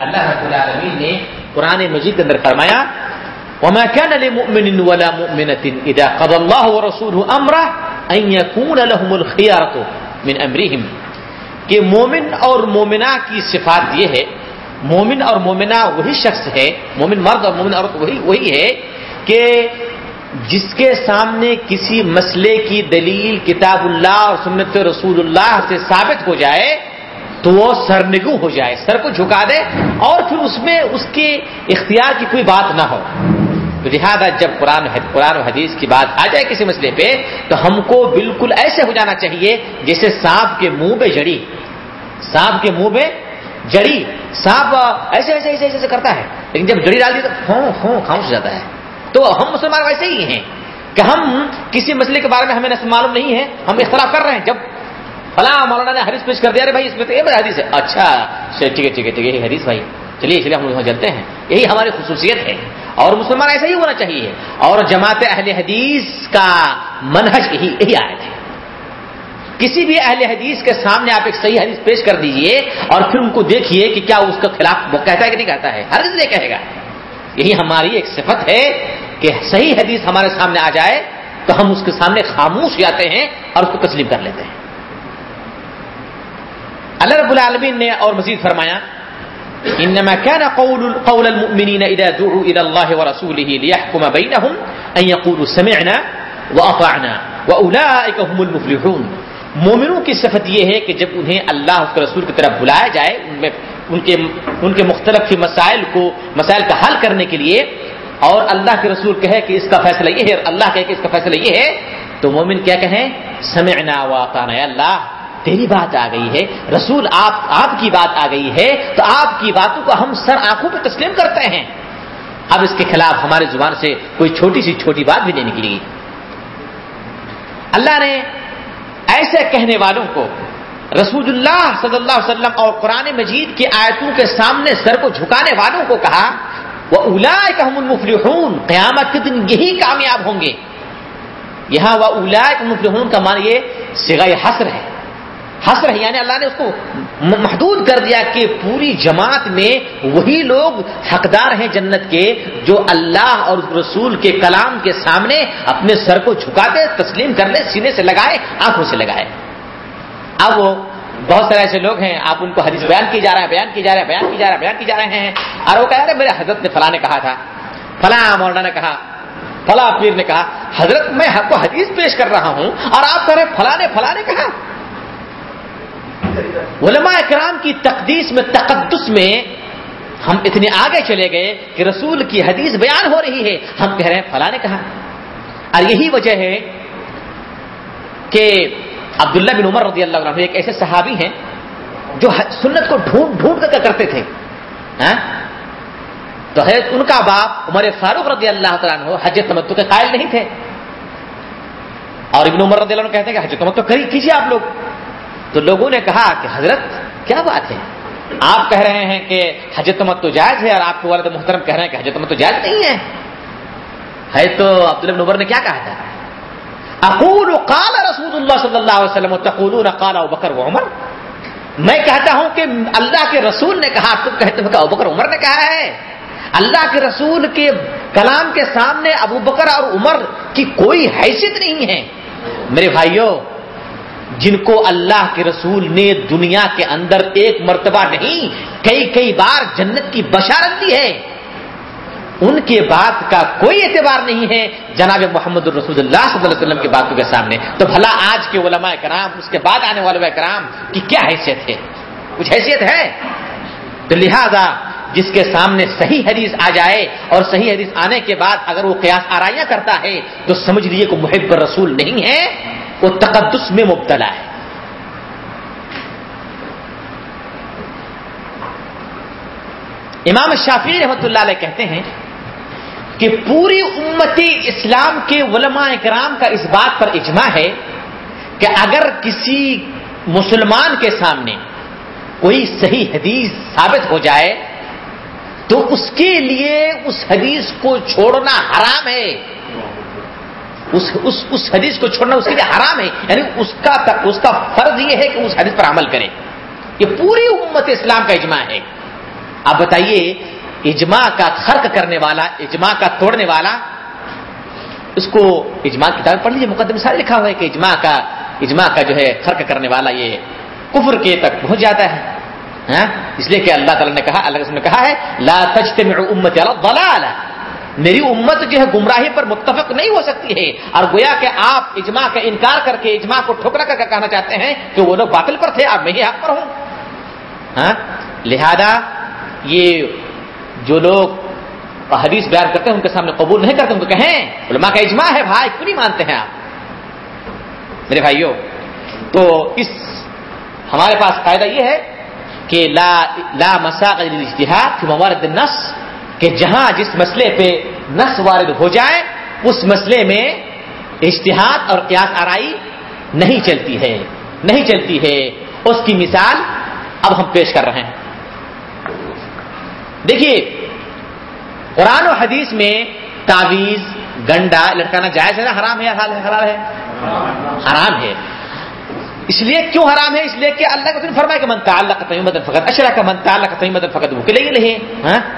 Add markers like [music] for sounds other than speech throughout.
اللہ رب العالمین نے قرآن مجید کے اندر فرمایا، وما كان لمؤمن ولا مؤمنة إذا قضى الله ورسوله أمره أن يكون لهم الخيارة من أمرهم۔ کہ مومن اور مومنہ کی صفات یہ ہے، مومن اور مومنہ وہی شخص ہے، مومن مرد اور مومن عورت وہی وہی ہے کہ جس کے سامنے کسی مسئلے کی دلیل کتاب اللہ اور سنت رسول اللہ سے ثابت ہو جائے تو وہ سرنگو ہو جائے، سر کو جھکا دے اور پھر اس میں اس کے اختیار کی کوئی بات نہ ہو۔ تو لہٰذا جب قرآن قرآن و حدیث کی بات آ جائے کسی مسئلے پہ، تو ہم کو بالکل ایسے ہو جانا چاہیے جیسے سانپ کے منہ پہ جڑی۔ سانپ کے منہ پہ جڑی۔ سانپ ایسے ایسے ایسے ایسے کرتا ہے، لیکن جب جڑی ڈال دی تو ہوں ہوں، خاموش جاتا ہے۔ تو ہم مسلمان ویسے ہی ہیں کہ ہم کسی مسئلے کے بارے میں ہمیں معلوم نہیں ہے، ہم اختلاف کر رہے ہیں۔ جب فلاں مولانا نے حدیث پیش کر دیا بھائی، اس میں تو یہ حدیث ہے۔ اچھا ٹھیک ہے ٹھیک ہے ٹھیک ہے حدیث بھائی۔ چلیے چلیے ہم چلتے ہیں۔ یہی ہماری خصوصیت ہے۔ اور مسلمان ایسا ہی ہونا چاہیے۔ اور جماعت اہل حدیث کا منہج یہی یہی آئے تھے کسی بھی اہل حدیث کے سامنے آپ ایک صحیح حدیث پیش کر دیجیے اور پھر ان کو دیکھیے کہ کیا اس کے خلاف وہ کہتا ہے کہ نہیں کہتا ہے۔ ہر یہ کہے گا۔ یہی ہماری ایک صفت ہے کہ صحیح حدیث ہمارے سامنے آ جائے تو ہم اس کے سامنے خاموش جاتے ہیں اور اس کو تسلیم کر لیتے ہیں۔ اللہ رب العالمین نے اور مزید فرمایا انما كان قول قول المؤمنين اذا دعوا الى الله ورسوله ليحكم بينهم ان يقولوا سمعنا واطعنا واولئك هم المفلحون۔ مومنوں کی صفت یہ ہے کہ جب انہیں اللہ اس کے رسول کی طرف بلایا جائے، ان میں ان کے ان کے مختلف مسائل کو مسائل کا حل کرنے کے لیے، اور اللہ کے رسول کہے کہ اس کا فیصلہ یہ ہے اور اللہ کہے کہ اس کا فیصلہ یہ ہے، تو مومن کیا کہیں؟ سمعنا واطعنا اللہ تیری بات آ گئی ہے، رسول آپ آپ کی بات آ گئی ہے، تو آپ کی باتوں کو ہم سر آنکھوں پہ تسلیم کرتے ہیں۔ اب اس کے خلاف ہمارے زبان سے کوئی چھوٹی سی چھوٹی بات بھی نہیں نکلے گی اللہ نے ایسے کہنے والوں کو رسول اللہ صلی اللہ علیہ وسلم اور قرآن مجید کی آیتوں کے سامنے سر کو جھکانے والوں کو کہا وہ الا مفلحون قیامت کے دن یہی کامیاب ہوں گے۔ یہاں وہ الا مفلحون کا مان یہ سگا حسر ہے۔ حسر ہے. یعنی اللہ نے اس کو محدود کر دیا کہ پوری جماعت میں وہی لوگ حقدار ہیں جنت کے جو اللہ اور رسول کے کلام کے سامنے اپنے سر کو جھکاتے، تسلیم کر لے سینے سے لگائے، آنکھوں سے لگائے. اب وہ بہت سارے ایسے لوگ ہیں، آپ ان کو حدیث بیان کی جا رہا ہے، بیان کی جا رہا ہے، بیان کی جا رہا ہے، بیان کی جا رہے ہیں. اور وہ کہہ رہے میرے حضرت نے فلاں نے کہا تھا. فلاں مولانا نے کہا، فلاں پیر نے کہا، حضرت میں آپ کو حدیث پیش کر رہا ہوں اور آپ کہہ رہے فلاں نے فلاں نے کہا. علماء اکرام کی تقدیس میں، تقدس میں ہم اتنے آگے چلے گئے کہ رسول کی حدیث بیان ہو رہی ہے۔ ہم کہہ رہے ہیں، فلاں نے کہا۔ اور یہی وجہ ہے کہ عبداللہ بن عمر رضی اللہ عنہ ایک ایسے صحابی ہیں جو سنت کو ڈھونڈ ڈھونڈ کر کرتے تھے۔ ہاں؟ تو ہے ان کا باپ عمر فاروق رضی اللہ تعالیٰ عنہ حج تمتو کے قائل نہیں تھے۔ اور ابن عمر رضی اللہ عنہ کہتے ہیں کہ حج تمتو کیجیے آپ لوگ۔ تو لوگوں نے کہا کہ حضرت، کیا بات ہے؟ آپ کہہ رہے ہیں کہ حجت مت تو جائز ہے اور آپ کے والد محترم کہہ رہے ہیں کہ حجت مت تو جائز نہیں ہے۔ ہے تو عبداللہ نبر نے کیا کہا تھا؟ اقول قال رسول اللہ صلی اللہ علیہ وسلم تقولون قال ابو بکر و عمر۔ میں کہتا ہوں کہ اللہ کے رسول نے کہا، تم کہتے ہو کہ ابو بکر عمر نے کہا ہے۔ اللہ کے رسول کے کلام کے سامنے ابو بکر اور عمر کی کوئی حیثیت نہیں ہے۔ میرے بھائیوں جن کو اللہ کے رسول نے دنیا کے اندر ایک مرتبہ نہیں، کئی کئی بار جنت کی بشارت دی ہے۔ ان کے بات کا کوئی اعتبار نہیں ہے۔ جناب محمد الرسول اللہ صلی اللہ علیہ وسلم کی باتوں کے سامنے۔ تو بھلا آج کے علماء کرام، اس کے بعد آنے والے کرام کی کیا حیثیت ہے؟ کچھ حیثیت ہے؟ تو لہذا جس کے سامنے صحیح حدیث آ جائے اور صحیح حدیث آنے کے بعد اگر وہ قیاس آرائیاں کرتا ہے، تو سمجھ لیجیے کہ محب رسول نہیں ہے۔ وہ تقدس میں مبتلا ہے۔ امام شافی رحمت اللہ علیہ کہتے ہیں کہ پوری امتی اسلام کے علماء کرام کا اس بات پر اجماع ہے کہ اگر کسی مسلمان کے سامنے کوئی صحیح حدیث ثابت ہو جائے تو اس کے لیے اس حدیث کو چھوڑنا حرام ہے۔ اس اس, اس حدیث کو چھوڑنا اس کے لیے حرام ہے. یعنی اس کا اس کا فرض یہ ہے کہ اس حدیث پر عمل کرے یہ پوری امت اسلام کا اجماع ہے. آپ بتائیے اجماع کا خرق کرنے والا اجماع کا توڑنے والا اس کو اجماع کتاب پڑھ لیجیے مقدم سارے لکھا ہوا ہے کہ اجماع کا اجماع کا جو ہے خرق کرنے والا یہ کفر کے تک پہنچ جاتا ہے. ہاں؟ اس لیے کہ اللہ تعالیٰ نے کہا اللہ نے کہا ہے لا تجتمع امت ضلالہ میری امت جو ہے گمراہی پر متفق نہیں ہو سکتی ہے۔ اور گویا کہ آپ اجماع کا انکار کر کے اجماع کو ٹھکرا کر کے کہنا چاہتے ہیں کہ وہ لوگ باطل پر تھے اب میں ہی حق پر ہوں۔ ہاں؟ لہذا یہ جو لوگ حدیث بیان کرتے ہیں، ان کے سامنے قبول نہیں کرتے، ان کو کہیں، علماء کا اجماع ہے، بھائی، کیوں نہیں مانتے ہیں آپ؟ میرے بھائیوں، تو اس ہمارے پاس قاعدہ یہ ہے کہ لا لا مساق اجتہاد فی موارد النص کہ جہاں جس مسئلے پہ نس وارد ہو جائے، اس مسئلے میں اشتہاد اور قیاس آرائی نہیں چلتی ہے، نہیں چلتی ہے۔ اس کی مثال اب ہم پیش کر رہے ہیں۔ دیکھیے، قرآن و حدیث میں تعویذ، گنڈا لٹکانا جائز ہے نا؟ حرام ہے حلال ہے؟ ہے۔ حرام ہے۔ اس لیے کیوں حرام ہے؟ اس لیے کہ اللہ کا فرمایا کہ منتا اللہ کا فقط اشرا کا منتا اللہ کا تیمت فقط وہ لے نہیں ہاں؟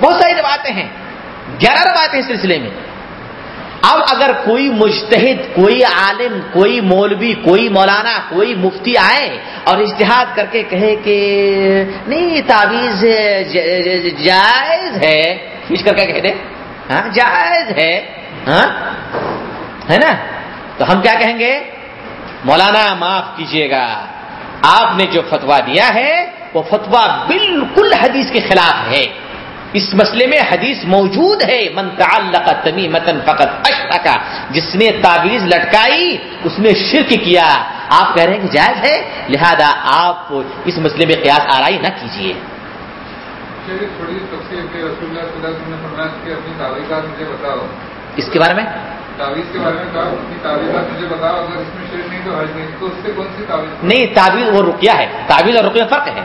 بہت ساری روایتیں ہیں، گیارہ روایتیں اس سلسلے میں۔ اب اگر کوئی مجتہد، کوئی عالم، کوئی مولوی، کوئی مولانا، کوئی مفتی آئے اور اشتہاد کر کے کہے کہ نہیں تعویذ جائز ہے۔ کھینچ کر کے کہہ دے ہاں جائز ہے۔ ہاں ہے نا؟ تو ہم کیا کہیں گے؟ مولانا، معاف کیجیے گا۔ آپ نے جو فتوا دیا ہے، وہ فتوا بالکل حدیث کے خلاف ہے۔ اس مسئلے میں حدیث موجود ہے من تعلق تمیمتن فقط اشرکا جس نے تعویذ لٹکائی اس نے شرک کیا۔ آپ کہہ رہے ہیں کہ جائز ہے؟ لہذا آپ اس مسئلے میں قیاس آرائی نہ کیجیے اس کے بارے میں؟ نہیں تعویذ؟ وہ رکیا ہے۔ تعویذ اور رکیا فرق ہے۔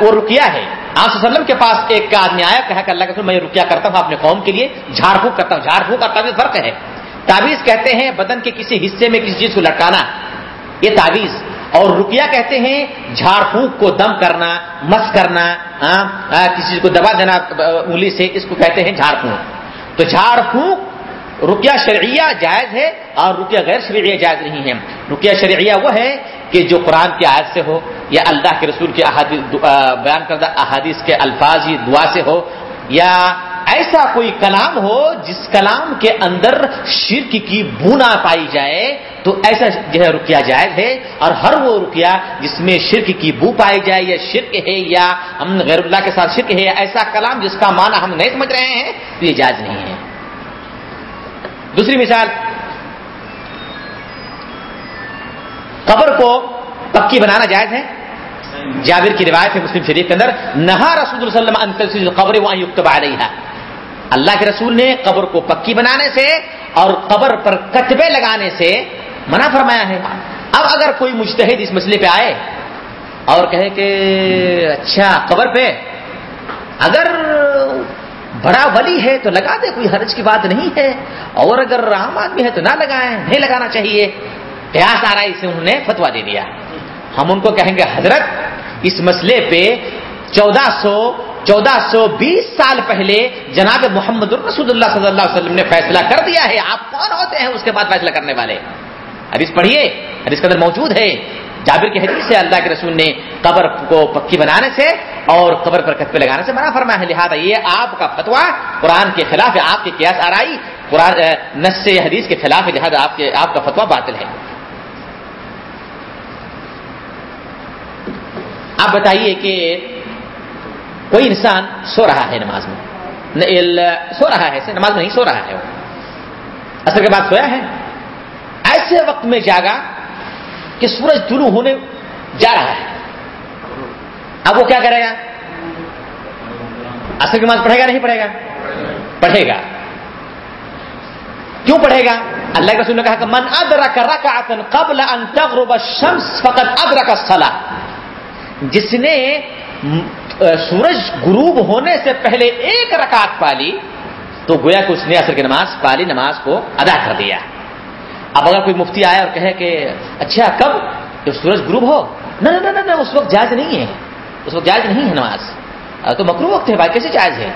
وہ رکیا ہے۔ آپ وسلم کے پاس ایک آدمی آیا، کہا کہ اللہ کے میں رکیا کرتا ہوں، اپنے قوم کے لیے جھاڑ پھونک کرتا ہوں جھاڑ پھونک اور تعویذ فرق ہے۔ تعویذ کہتے ہیں بدن کے کسی حصے میں کسی چیز کو لٹکانا۔ یہ تعویذ۔ اور رکیا کہتے ہیں جھاڑ پھونک کو دم کرنا، مس کرنا کسی چیز کو دبا دینا انگلی سے، اس کو کہتے ہیں جھاڑ پھونک تو جھاڑ پھونک رکیا شرعیہ جائز ہے اور رکیا غیر شرعیہ جائز نہیں ہے۔ رکیا شرعیہ وہ ہے کہ جو قرآن کی آیت سے ہو یا اللہ کے رسول کے بیان کردہ احادیث کے الفاظ ہی دعا سے ہو یا ایسا کوئی کلام ہو جس کلام کے اندر شرک کی بونا پائی جائے، تو ایسا جو ہے رکیا جائز ہے۔ اور ہر وہ رکیا جس میں شرک کی بو پائی جائے یا شرک ہے یا ہم غیر اللہ کے ساتھ شرک ہے یا ایسا کلام جس کا معنی ہم نہیں سمجھ رہے ہیں، تو یہ جائز نہیں ہے۔ دوسری مثال قبر کو پکی بنانا جائز ہے؟ جابر کی روایت ہے مسلم شریف کے اندر، نہا رسول وسلم قبر وہاں رہی ہے اللہ کے رسول نے قبر کو پکی بنانے سے اور قبر پر کتبے لگانے سے منع فرمایا ہے۔ اب اگر کوئی مشتحد اس مسئلے پہ آئے اور کہے کہ اچھا قبر پہ، اگر بڑا ولی ہے تو لگا دے، کوئی حرج کی بات نہیں ہے۔ اور اگر عام آدمی ہے تو نہ لگائیں، نہیں لگانا چاہیے۔ پیاس آ رہا ہے اسے انہوں نے فتوا دے دیا۔ ہم ان کو کہیں گے، حضرت، اس مسئلے پہ چودہ سو چودہ سو بیس سال پہلے جناب محمد الرسود اللہ صلی اللہ علیہ وسلم نے فیصلہ کر دیا ہے۔ آپ کون ہوتے ہیں؟ اس کے بعد فیصلہ کرنے والے۔ حدیث پڑھیے، حدیث کے اندر موجود ہے۔ جابر کی حدیث سے اللہ کے رسول نے قبر کو پکی بنانے سے اور قبر پر کتبے لگانے سے منع فرما ہے۔ لہٰذا یہ آپ کا فتوا قرآن کے خلاف ہے آپ کی قیاس آرائی، قرآن نس سے حدیث کے خلاف ہے لہٰذا آپ کے، آپ کا فتوا باطل ہے۔ آپ بتائیے کہ کوئی انسان سو رہا ہے نماز میں؟ سو رہا ہے نماز میں نہیں سو رہا ہے وہ۔ اصل کے بعد سویا ہے؟ ایسے وقت میں جاگا کہ سورج طلوع ہونے جا رہا ہے۔ اب وہ کیا کرے گا؟ اصل کی نماز پڑھے گا نہیں پڑھے گا؟ پڑھے گا۔ کیوں پڑھے گا؟ اللہ کے رسول نے کہا کہ من ادرک رکعتا قبل ان تغرب الشمس فقد ادرک الصلاة۔ جس نے سورج غروب ہونے سے پہلے ایک رکعت پالی، تو گویا کہ اس نے اثر کی نماز پالی، نماز کو ادا کر دیا۔ اب اگر کوئی مفتی آیا اور کہے کہ اچھا کب؟ جب سورج غروب ہو۔ نہ نہ نہ اس وقت جائز نہیں ہے۔ اس وقت جائز نہیں ہے نماز۔ تو مکرو وقت ہے بھائی، کیسے جائز ہے؟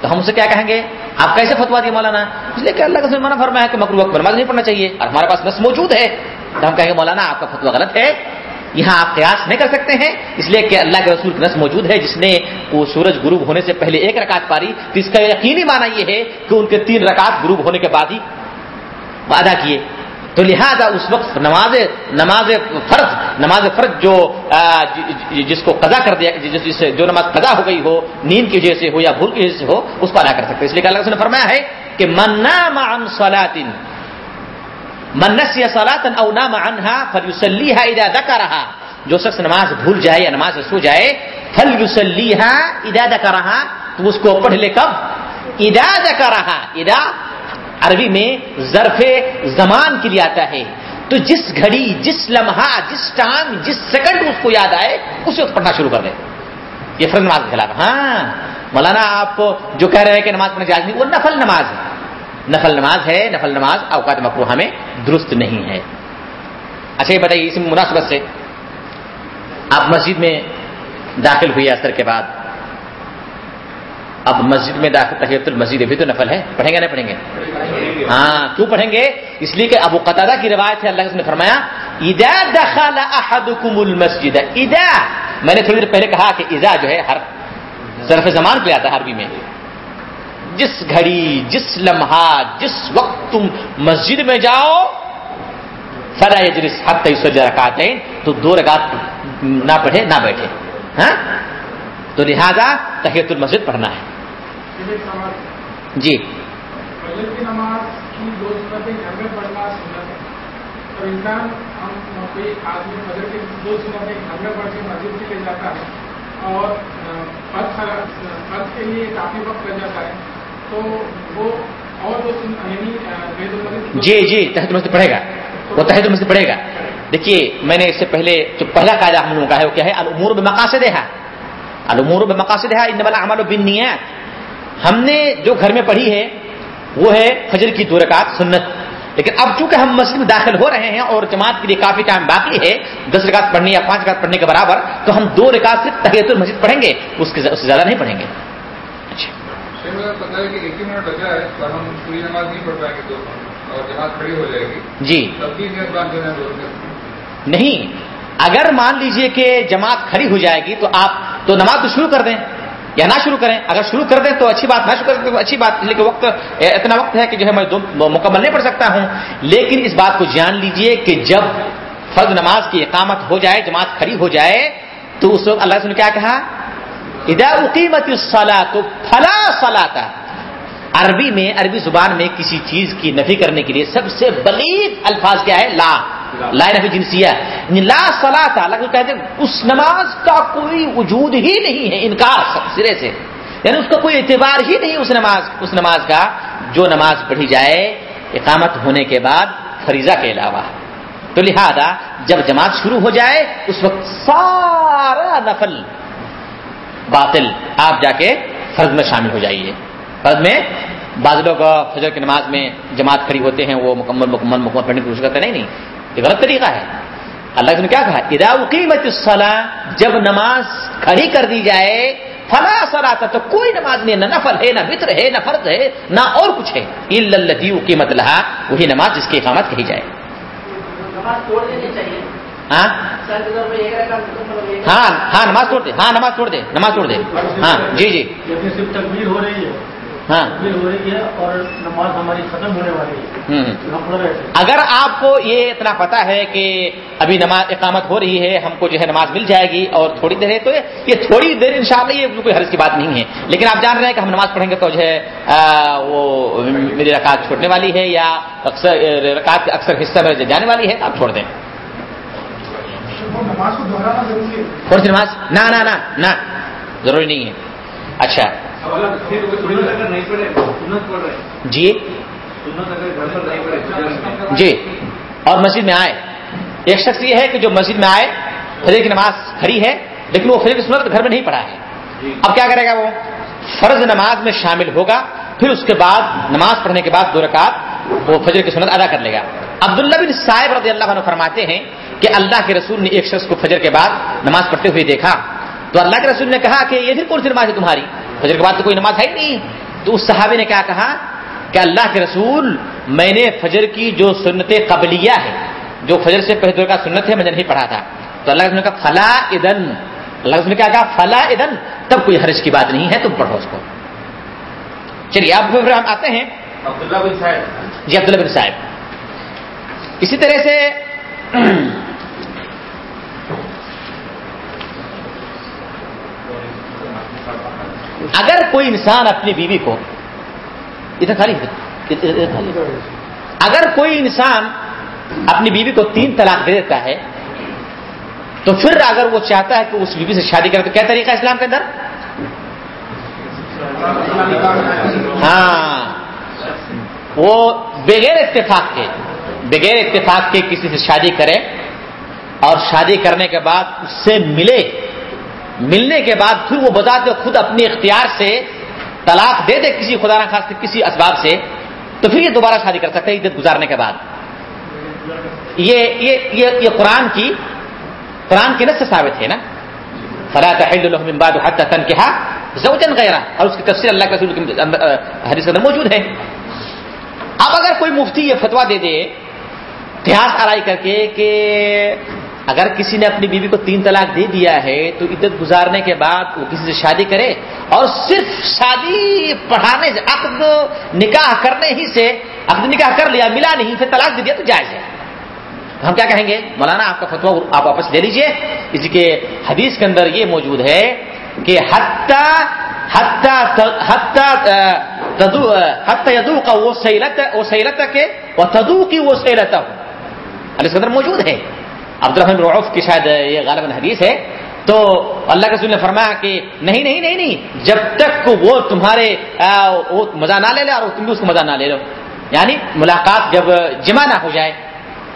تو ہم اسے کیا کہیں گے؟ آپ کیسے فتوا دیے مولانا۔ اس لیے کہ اللہ کا منع فرمایا کہ مکرو وقت نماز نہیں پڑھنا چاہیے۔ اور ہمارے پاس نس موجود ہے۔ تو ہم کہیں گے، مولانا، آپ کا فتوا غلط ہے۔ یہاں آپ قیاس نہیں کر سکتے ہیں۔ اس لیے کہ اللہ کے رسول کی نس موجود ہے، جس نے وہ سورج غروب ہونے سے پہلے ایک رکعت پاری۔ تو اس کا یقینی معنی یہ ہے کہ ان کے تین رکعت غروب ہونے کے بعد ہی ادا کیے۔ تو لہذا اس وقت نماز نماز فرض نماز فرض جو جی، جی، جس کو قضا کر دیا، جس جو نماز قضا ہو گئی ہو، نیند کی وجہ سے ہو یا بھول کی وجہ سے ہو، اس کو ادا کر سکتے اس لیے کہ اللہ نے فرمایا ہے کہ منا مان سلاطن منس یا او نام انہا فلی ادا ادا کا رہا جو شخص نماز بھول جائے یا نماز سو جائے فل یوسلی ادا کا رہا تو اس کو پڑھ لے کب؟ ادا کا رہا ادا عربی میں ظرف زمان کے لیے آتا ہے۔ تو جس گھڑی، جس لمحہ، جس ٹائم، جس سیکنڈ اس کو یاد آئے، اسے پڑھنا شروع کر دے یہ فرض نماز کے خلاف ہاں مولانا آپ جو کہہ رہے ہیں کہ نماز پڑھنے کی نہیں، وہ نفل نماز ہے۔ نفل نماز ہے، نفل نماز اوقات مکروہ میں درست نہیں ہے۔ اچھا یہ بتائیے اس مناسبت سے آپ مسجد میں داخل ہوئی اثر کے بعد اب مسجد میں داخل تحیت المسجد بھی تو نفل ہے، پڑھیں گے نہیں پڑھیں گے؟ ہاں کیوں پڑھیں گے؟ اس لیے کہ ابو قطع کی روایت ہے، اللہ نے فرمایا ادا دخل احدكم المسجد. ادا میں نے تھوڑی دیر پہلے کہا کہ ادا جو ہے ہر ظرف زمان پہ آتا ہے عربی میں۔ جس گھڑی، جس لمحہ، جس وقت تم مسجد میں جاؤ، فلا یجلس حتى يسجد رکعتين تو دو رکعت نہ پڑھے، نہ بیٹھے۔ ہاں؟ تو لہذا تحیت المسجد پڑھنا ہے۔ جی۔ اور کے لیے کافی وقت لگ جاتا ہے۔ تو وہ اور جی جی تحت مسجد پڑھے گا۔ وہ تحت مسجد پڑھے گا۔ دیکھیے میں نے اس سے پہلے جو پہلا قاعدہ ہم لوگوں کا ہے وہ کیا ہے؟ الامور بمقاصد ہے المور مقاصد ہے ان والا عمل و بن ہم نے جو گھر میں پڑھی ہے وہ ہے فجر کی دو رکعت سنت۔ لیکن اب چونکہ ہم مسجد میں داخل ہو رہے ہیں اور جماعت کے لیے کافی ٹائم باقی ہے دس رکعت پڑھنے یا پانچ رکعت پڑھنے کے برابر تو ہم دو رکعت سے تحیت المسجد پڑھیں گے اس کے اس سے زیادہ نہیں پڑھیں گے۔ اچھا۔ جی۔ نہیں۔ اگر مان لیجیے کہ جماعت کھڑی ہو جائے گی تو آپ تو نماز تو شروع کر دیں۔ یا نہ شروع کریں، اگر شروع کر دیں تو اچھی بات، نہ شروع کریں تو اچھی بات، لیکن وقت اتنا وقت ہے کہ جو ہے میں مکمل نہیں پڑھ سکتا ہوں۔ لیکن اس بات کو جان لیجیے کہ جب فرض نماز کی اقامت ہو جائے، جماعت کھڑی ہو جائے، تو اس وقت اللہ نے کیا کہا؟ ادا اقیمت الصلاح تو فلا صلاح عربی میں، عربی زبان میں کسی چیز کی نفی کرنے کے لیے سب سے بلیغ الفاظ کیا ہے؟ لا۔ لا نفی جنسیہ یعنی لا سلا تھا کہتے ہیں اس نماز کا کوئی وجود ہی نہیں ہے، انکار سرے سے۔ یعنی اس کا کوئی اعتبار ہی نہیں اس نماز اس نماز کا۔ جو نماز پڑھی جائے، اقامت ہونے کے بعد فریضہ کے علاوہ۔ تو لہذا جب جماعت شروع ہو جائے، اس وقت سارا نفل باطل، آپ جا کے فرض میں شامل ہو جائیے۔ فرض میں بعض لوگ فجر کی نماز میں جماعت کھڑی ہوتے ہیں، وہ مکمل مکمل مکمل پڑھنے کی کوشش کرتے نہیں نہیں۔ یہ غلط طریقہ ہے۔ اللہ نے کیا کہا؟ ادا قیمت جب نماز کھڑی کر دی جائے فلا سرا تو کوئی نماز نہیں نہ نفل ہے نہ بطر ہے نہ فرض ہے نہ اور کچھ ہے۔ الدی قیمت لہا وہی نماز جس کی اقامت کہی جائے۔ ہاں؟ ہاں ہاں نماز توڑ دے۔ ہاں نماز توڑ دے نماز توڑ دے۔ ہاں جی جی۔ ہو رہی ہے۔ ہاں۔ اگر آپ کو یہ اتنا پتا ہے کہ ابھی نماز اقامت ہو رہی ہے ہم کو جو ہے نماز مل جائے گی اور تھوڑی دیر ہے تو یہ تھوڑی دیر ان شاء اللہ یہ کوئی حرض کی بات نہیں ہے۔ لیکن آپ جان رہے ہیں کہ ہم نماز پڑھیں گے تو جو ہے وہ میری رکعت چھوٹنے والی ہے یا اکثر رکعت کے اکثر حصہ میں جانے والی ہے آپ چھوڑ دیں۔ کون سی نماز؟ نہ نہ ضروری نہیں ہے۔ اچھا۔ جی۔ جی۔ اور مسجد میں آئے۔ ایک شخص یہ ہے کہ جو مسجد میں آئے فجر کی نماز کھڑی ہے لیکن وہ فجر کی سنت گھر میں نہیں پڑھا ہے۔ جی۔ اب کیا کرے گا وہ؟ فرض نماز میں شامل ہوگا پھر اس کے بعد نماز پڑھنے کے بعد دو رکعت وہ فجر کی سنت ادا کر لے گا۔ عبداللہ بن صاحب رضی اللہ عنہ فرماتے ہیں کہ اللہ کے رسول نے ایک شخص کو فجر کے بعد نماز پڑھتے ہوئے دیکھا۔ تو اللہ کے رسول نے کہا کہ یہ پھر کون سی نماز ہے تمہاری؟ فجر کے بعد تو کوئی نماز ہے ہی نہیں۔ تو اس صحابی نے کیا کہا کہ اللہ کے رسول میں نے فجر کی جو سنت قبلیہ ہے جو فجر سے پہلے کا سنت ہے میں نے نہیں پڑھا تھا۔ تو اللہ نے کہا فلا ادن اللہ نے کیا کہا فلا ادن تب کوئی حرج کی بات نہیں ہے تم پڑھو اس کو۔ چلیے اب پھر ہم آتے ہیں۔ عبداللہ بن صاحب جی عبداللہ بن صاحب اسی طرح سے اگر کوئی انسان اپنی بیوی کو ادھر خالی ہے، ادھر- اگر کوئی انسان اپنی بیوی کو تین طلاق دے دیتا ہے تو پھر اگر وہ چاہتا ہے کہ اس بیوی سے شادی کرے تو کیا طریقہ اسلام کے اندر؟ ہاں۔ وہ بغیر اتفاق کے بغیر اتفاق کے کسی سے شادی کرے اور شادی کرنے کے بعد اس سے ملے ملنے کے بعد پھر وہ بذات خود اپنے اختیار سے طلاق دے دے کسی خدا نہ خاص کسی اسباب سے تو پھر یہ دوبارہ شادی کر سکتے ہیں گزارنے کے بعد۔ یہ یہ یہ, یہ قرآن کی قرآن کے نس سے ثابت ہے نا؟ فلا تحل له من بعد اور اس کی تفسیر اللہ کے حدیث کے اندر موجود ہے۔ اب اگر کوئی مفتی یہ فتوا دے دے قیاس آرائی کر کے کہ اگر کسی نے اپنی بیوی کو تین طلاق دے دیا ہے تو عدت گزارنے کے بعد وہ کسی سے شادی کرے اور صرف شادی پڑھانے سے، عقد نکاح کرنے ہی سے، عقد نکاح کر لیا، ملا نہیں، پھر طلاق دے دیا تو جائز ہے۔ ہم کیا کہیں گے؟ مولانا، آپ کا فتوا آپ واپس لے لیجیے۔ اسی کے حدیث کے اندر یہ موجود ہے کہ حتی یدو کا وہ سیلت وہ سیلت کے وہ تدو کی وہ سیلت موجود ہے۔ عبد الرحمن کی شاید یہ غالباً حدیث ہے۔ تو اللہ کے رسول نے فرمایا کہ نہیں نہیں نہیں نہیں، جب تک وہ تمہارے وہ مزہ نہ لے لے اور تم بھی اس کو مزہ نہ لے لو۔ یعنی ملاقات جب جمع نہ ہو جائے،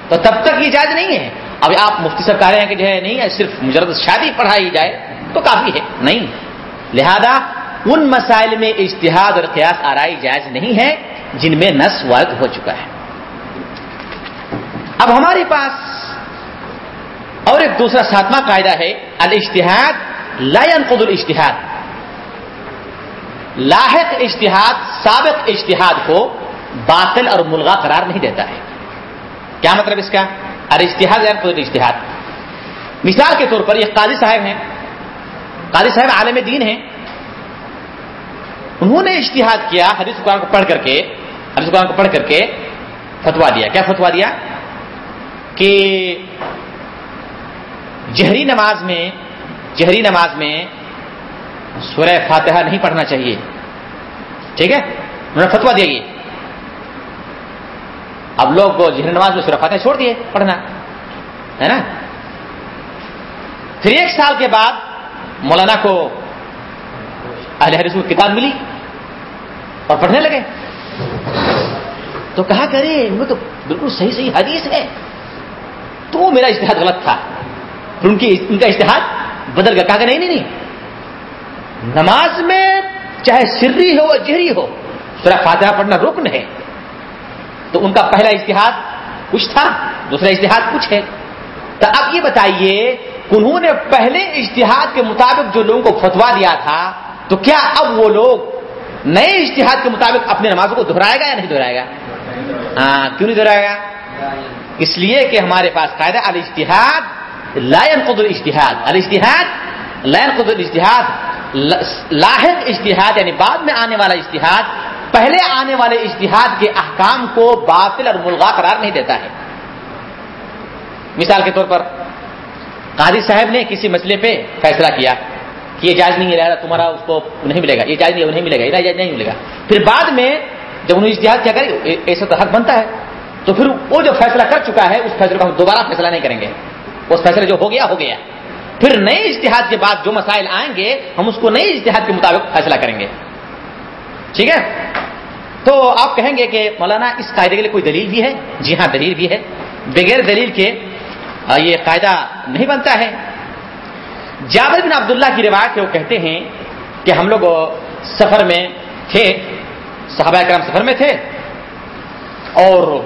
تو تب تک یہ جائز نہیں ہے۔ اب آپ مفتی صاحب کہہ رہے ہیں کہ جو ہے نہیں ہے صرف مجرد شادی پڑھائی جائے تو کافی ہے۔ نہیں، لہذا ان مسائل میں اجتہاد اور قیاس آرائی جائز نہیں ہے جن میں نس وارد ہو چکا ہے۔ اب ہمارے پاس اور ایک دوسرا ساتواں قاعدہ ہے الاشتہاد لا ينقض الاجتہاد۔ لاحق اجتہاد، سابق اجتہاد کو باطل اور ملغا قرار نہیں دیتا ہے۔ کیا مطلب اس کا؟ الاجتہاد ينقض الاجتہاد۔ مثال کے طور پر یہ قاضی صاحب ہیں۔ قاضی صاحب عالم دین ہیں۔ انہوں نے اجتہاد کیا، حدیث قرآن کو پڑھ کر کے، حدیث قرآن کو پڑھ کر کے فتوا دیا۔ کیا فتوا دیا؟ کہ جہری نماز میں، جہری نماز میں سورہ فاتحہ نہیں پڑھنا چاہیے۔ ٹھیک ہے؟ انہوں نے فتوا دیا یہ۔ اب لوگ جہری نماز میں سورہ فاتحہ چھوڑ دیے، پڑھنا۔ ہے نا؟ پھر ایک سال کے بعد مولانا کو اہل حدیث کی کتاب ملی اور پڑھنے لگے۔ تو کہا، کرے، ان میں تو بالکل صحیح صحیح حدیث ہے۔ تو میرا اشتہاد غلط تھا۔ پھر ان کی ان کا اشتہاد بدل گیا کہا کہ نہیں نہیں نہیں۔ نماز میں چاہے سری ہو جہری ہو، سورہ فاتحہ پڑھنا رکن ہے۔ تو ان کا پہلا اشتہاد کچھ تھا، دوسرا اشتہاد کچھ ہے۔ تو اب یہ بتائیے انہوں نے پہلے اشتہاد کے مطابق جو لوگوں کو فتوا دیا تھا، تو کیا اب وہ لوگ نئے اشتہاد کے مطابق اپنے نمازوں کو دہرائے گا یا نہیں دہرائے گا؟ ہاں کیوں نہیں دہرائے گا؟ اس لیے کہ ہمارے پاس قاعدہ، الاشتہاد لا ينقض الاجتہاد الاشتہاد لا ينقض الاجتہاد لاحق اجتہاد یعنی بعد میں آنے والا اجتہاد پہلے آنے والے اجتہاد کے احکام کو باطل اور ملغا قرار نہیں دیتا ہے۔ مثال کے طور پر، قاضی صاحب نے کسی مسئلے پہ فیصلہ کیا کہ یہ جائز نہیں ہے، لہٰذا تمہارا اس کو نہیں ملے گا۔ یہ جائز نہیں وہ نہیں ملے گا۔ یہ جائز نہیں ملے گا۔ پھر بعد میں جب انہوں نے اجتہاد کیا، کرے، ایسا تو حق بنتا ہے۔ تو پھر وہ جو فیصلہ کر چکا ہے، اس فیصلے کو ہم دوبارہ فیصلہ نہیں کریں گے۔ اس فیصلہ جو ہو گیا ہو گیا۔ پھر نئے اجتہاد کے بعد جو مسائل آئیں گے، ہم اس کو نئے اجتہاد کے مطابق فیصلہ کریں گے۔ ٹھیک ہے؟ تو آپ کہیں گے کہ مولانا، اس قاعدے کے لیے کوئی دلیل بھی ہے؟ جی ہاں دلیل بھی ہے۔ بغیر دلیل کے یہ قاعدہ نہیں بنتا ہے۔ جابر بن عبداللہ کی روایت ہے، وہ کہتے ہیں کہ ہم لوگ سفر میں تھے، صحابہ کرام سفر میں تھے اور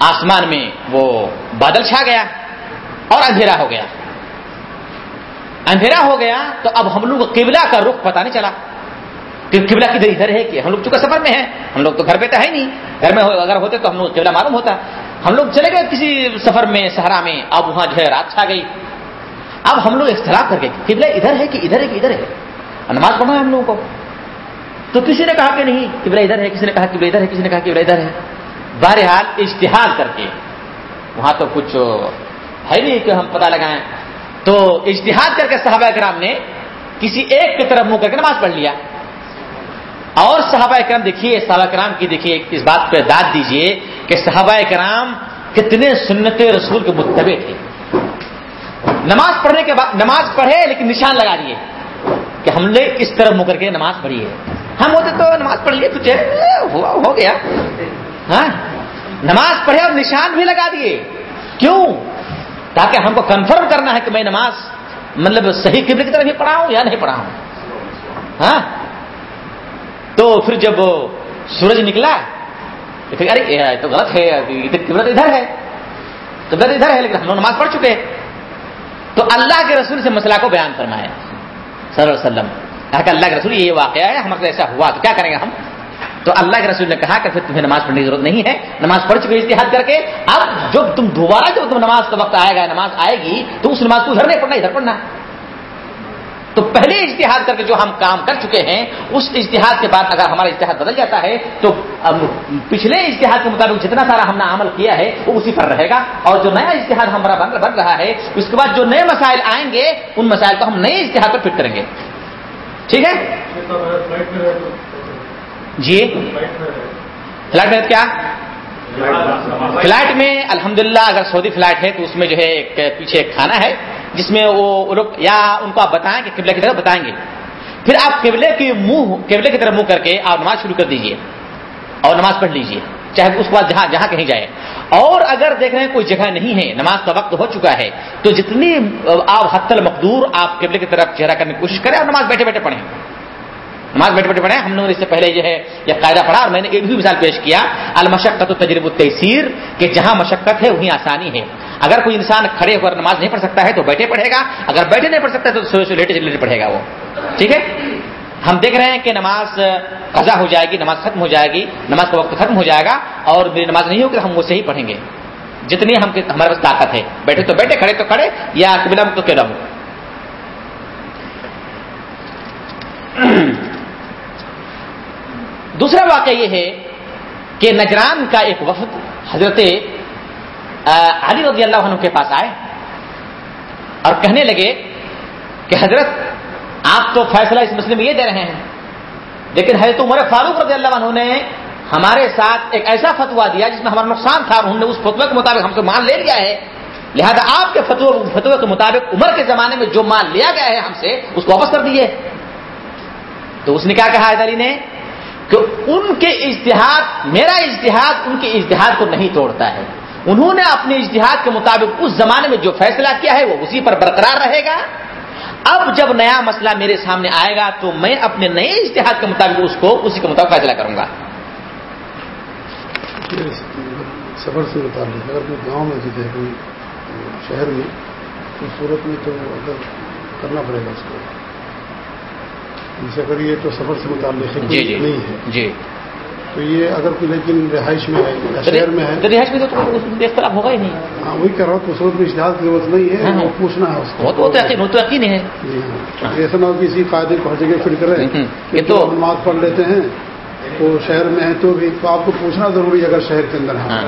آسمان میں وہ بادل چھا گیا اور اندھیرا ہو گیا۔ اندھیرا ہو گیا تو اب ہم لوگ قبلہ کا رخ پتا نہیں چلا۔ کہ قبلہ کدھر ادھر ہے کہ ہم لوگ چونکہ سفر میں ہیں، ہم لوگ تو گھر پہ تو ہے نہیں۔ گھر میں اگر ہوتے تو ہم لوگ قبلہ معلوم ہوتا۔ ہم لوگ چلے گئے کسی سفر میں، صحرا میں، اب وہاں جو ہے رات چھا گئی۔ اب ہم لوگ اختلاف کر کے قبلہ ادھر ہے کہ ادھر ہے کہ ادھر ہے۔ نماز پڑھنا ہے ہم لوگوں کو۔ تو کسی نے کہا کہ نہیں، قبلہ ادھر ہے، کسی نے کہا قبلہ ادھر ہے، کسی نے کہا قبلہ ادھر ہے۔ بہرحال اجتہاد کر کے وہاں تو کچھ ہے نہیں کہ ہم پتہ لگائیں۔ تو اجتہاد کر کے صحابہ کرام نے کسی ایک کی طرف منہ کر کے نماز پڑھ لیا۔ اور صحابہ کرام دیکھیے، صحابہ کرام کی دیکھیے، اس بات پہ داد دیجیے کہ صحابہ کرام کتنے سنت رسول کے متبع تھے۔ نماز پڑھنے کے بعد، نماز پڑھے لیکن نشان لگا دیے کہ ہم نے اس طرح منہ کر کے نماز پڑھی ہے۔ ہم ہوتے تو نماز پڑھ لیے تو ہوا، ہو گیا۔ ہاں؟ نماز پڑھے اور نشان بھی لگا دیے۔ کیوں؟ تاکہ ہم کو کنفرم کرنا ہے کہ میں نماز مطلب صحیح قبل کی طرف ہی پڑھا ہوں یا نہیں پڑھا ہوں۔ ہاں؟ تو پھر جب سورج نکلا، تو پھر ارے، یہ تو غلط ہے قبلت ادھر ہے۔ قبلت ادھر ہے، لیکن ہم لوگ نماز پڑھ چکے تو اللہ کے رسول سے مسئلہ کو بیان فرمایا۔ صلی اللہ علیہ وسلم، کہا کہ اللہ کے رسول، یہ واقعہ ہے، ہمارے ایسا ہوا، تو کیا کریں گے ہم؟ تو اللہ کے رسول نے کہا کہ پھر تمہیں نماز پڑھنے کی ضرورت نہیں ہے۔ نماز پڑھ چکے اشتہاد کر کے۔ اب جب تم دوبارہ جب تم نماز کا وقت آئے گا، نماز آئے گی، تو اس نماز کو ادھر نہیں پڑھنا، ادھر پڑھنا۔ تو پہلے اجتہاد کر کے جو ہم کام کر چکے ہیں، اس اجتہاد کے بعد اگر ہمارا اجتہاد بدل جاتا ہے، تو پچھلے اجتہاد کے مطابق جتنا سارا ہم نے عمل کیا ہے، وہ اسی پر رہے گا۔ اور جو نیا اجتہاد ہمارا بن رہا ہے، اس کے بعد جو نئے مسائل آئیں گے، ان مسائل کو ہم نئے اجتہاد پر فٹ کریں گے۔ ٹھیک ہے؟ جی؟ فلائٹ میں کیا؟ فلائٹ میں الحمدللہ اگر سعودی فلائٹ ہے تو اس میں جو ہے ایک پیچھے ایک کھانا ہے، جس میں وہ لوگ یا ان کو آپ بتائیں کہ قبلے کی طرف بتائیں گے۔ پھر آپ قبلے کی منہ قبلے کی طرف منہ کر کے آپ نماز شروع کر دیجیے اور نماز پڑھ لیجیے، چاہے اس کے بعد جہاں جہاں کہیں جائے۔ اور اگر دیکھ رہے ہیں کوئی جگہ نہیں ہے، نماز کا وقت ہو چکا ہے، تو جتنی آپ حت المقدور آپ قبلے کی طرف چہرہ کرنے کی کوشش کریں اور نماز بیٹھے بیٹھے پڑھیں۔ نماز بیٹھے بیٹھے پڑھیں، ہم نے اس سے پہلے جو ہے، یہ قاعدہ پڑھا اور میں نے ایک بھی مثال پیش کیا المشقت و تجرب التحصیر کہ جہاں مشقت ہے وہیں آسانی ہے۔ اگر کوئی انسان کھڑے ہو کر نماز نہیں پڑھ سکتا ہے تو بیٹھے پڑھے گا، اگر بیٹھے نہیں پڑھ سکتا ہے تو سوئے لیٹے لیٹے پڑھے گا وہ۔ ٹھیک ہے؟ ہم دیکھ رہے ہیں کہ نماز قضا ہو جائے گی، نماز ختم ہو جائے گی، نماز کا وقت ختم ہو جائے گا اور میری نماز نہیں ہوگی ہم وہ سے ہی پڑھیں گے۔ جتنی ہم ہمارے پاس طاقت ہے۔ بیٹھے تو بیٹھے، کھڑے تو کھڑے، یا قبلہ تو کہہ ہوں دوسرا واقعہ یہ ہے کہ نجران کا ایک وفد حضرت علی رضی اللہ عنہ کے پاس آئے اور کہنے لگے کہ حضرت، آپ تو فیصلہ اس مسئلے میں یہ دے رہے ہیں، لیکن حضرت عمر فاروق رضی اللہ عنہ نے ہمارے ساتھ ایک ایسا فتوا دیا جس میں ہمارا نقصان تھا، انہوں نے اس فتوے کے مطابق ہم سے مال لے لیا ہے۔ لہذا آپ کے فتوے کے مطابق عمر کے زمانے میں جو مال لیا گیا ہے ہم سے، اس کو واپس کر دیجیے تو اس نے کیا کہا حضرت علی نے؟ کہ ان کے اجتہاد، میرا اجتہاد ان کے اجتہاد کو نہیں توڑتا ہے۔ انہوں نے اپنے اجتہاد کے مطابق اس زمانے میں جو فیصلہ کیا ہے، وہ اسی پر برقرار رہے گا۔ اب جب نیا مسئلہ میرے سامنے آئے گا، تو میں اپنے نئے اجتہاد کے مطابق اس کو، اسی کے مطابق فیصلہ کروں گا۔ سفر سے متعلق، اگر کوئی گاؤں میں جیتے کوئی شہر میں تو صورت میں، تو اگر کرنا پڑے گا اس کو۔ جیسے اگر یہ تو سفر سے متعلق جی جی نہیں ہے۔ جی۔ تو یہ اگر کوئی لیکن رہائش میں ہے شہر میں ہے رہائش میں تو اختلاف ہوگا ہی نہیں۔ ہاں وہی کر رہا ہوں تو صورت میں اشتہار کی ضرورت نہیں ہے ہاں، ہاں۔ وہ پوچھنا ہے اس کو۔ وہ تو تو یقین تو ہے۔ جی ایسا نہ ہو کہ اسی قاعدے کو ہر جگہ فٹ۔ کہ یہ تو تو- نماز پڑھ لیتے ہیں وہ شہر میں ہے تو بھی تو آپ کو پوچھنا ضروری ہے اگر شہر کے اندر ہے ہاں۔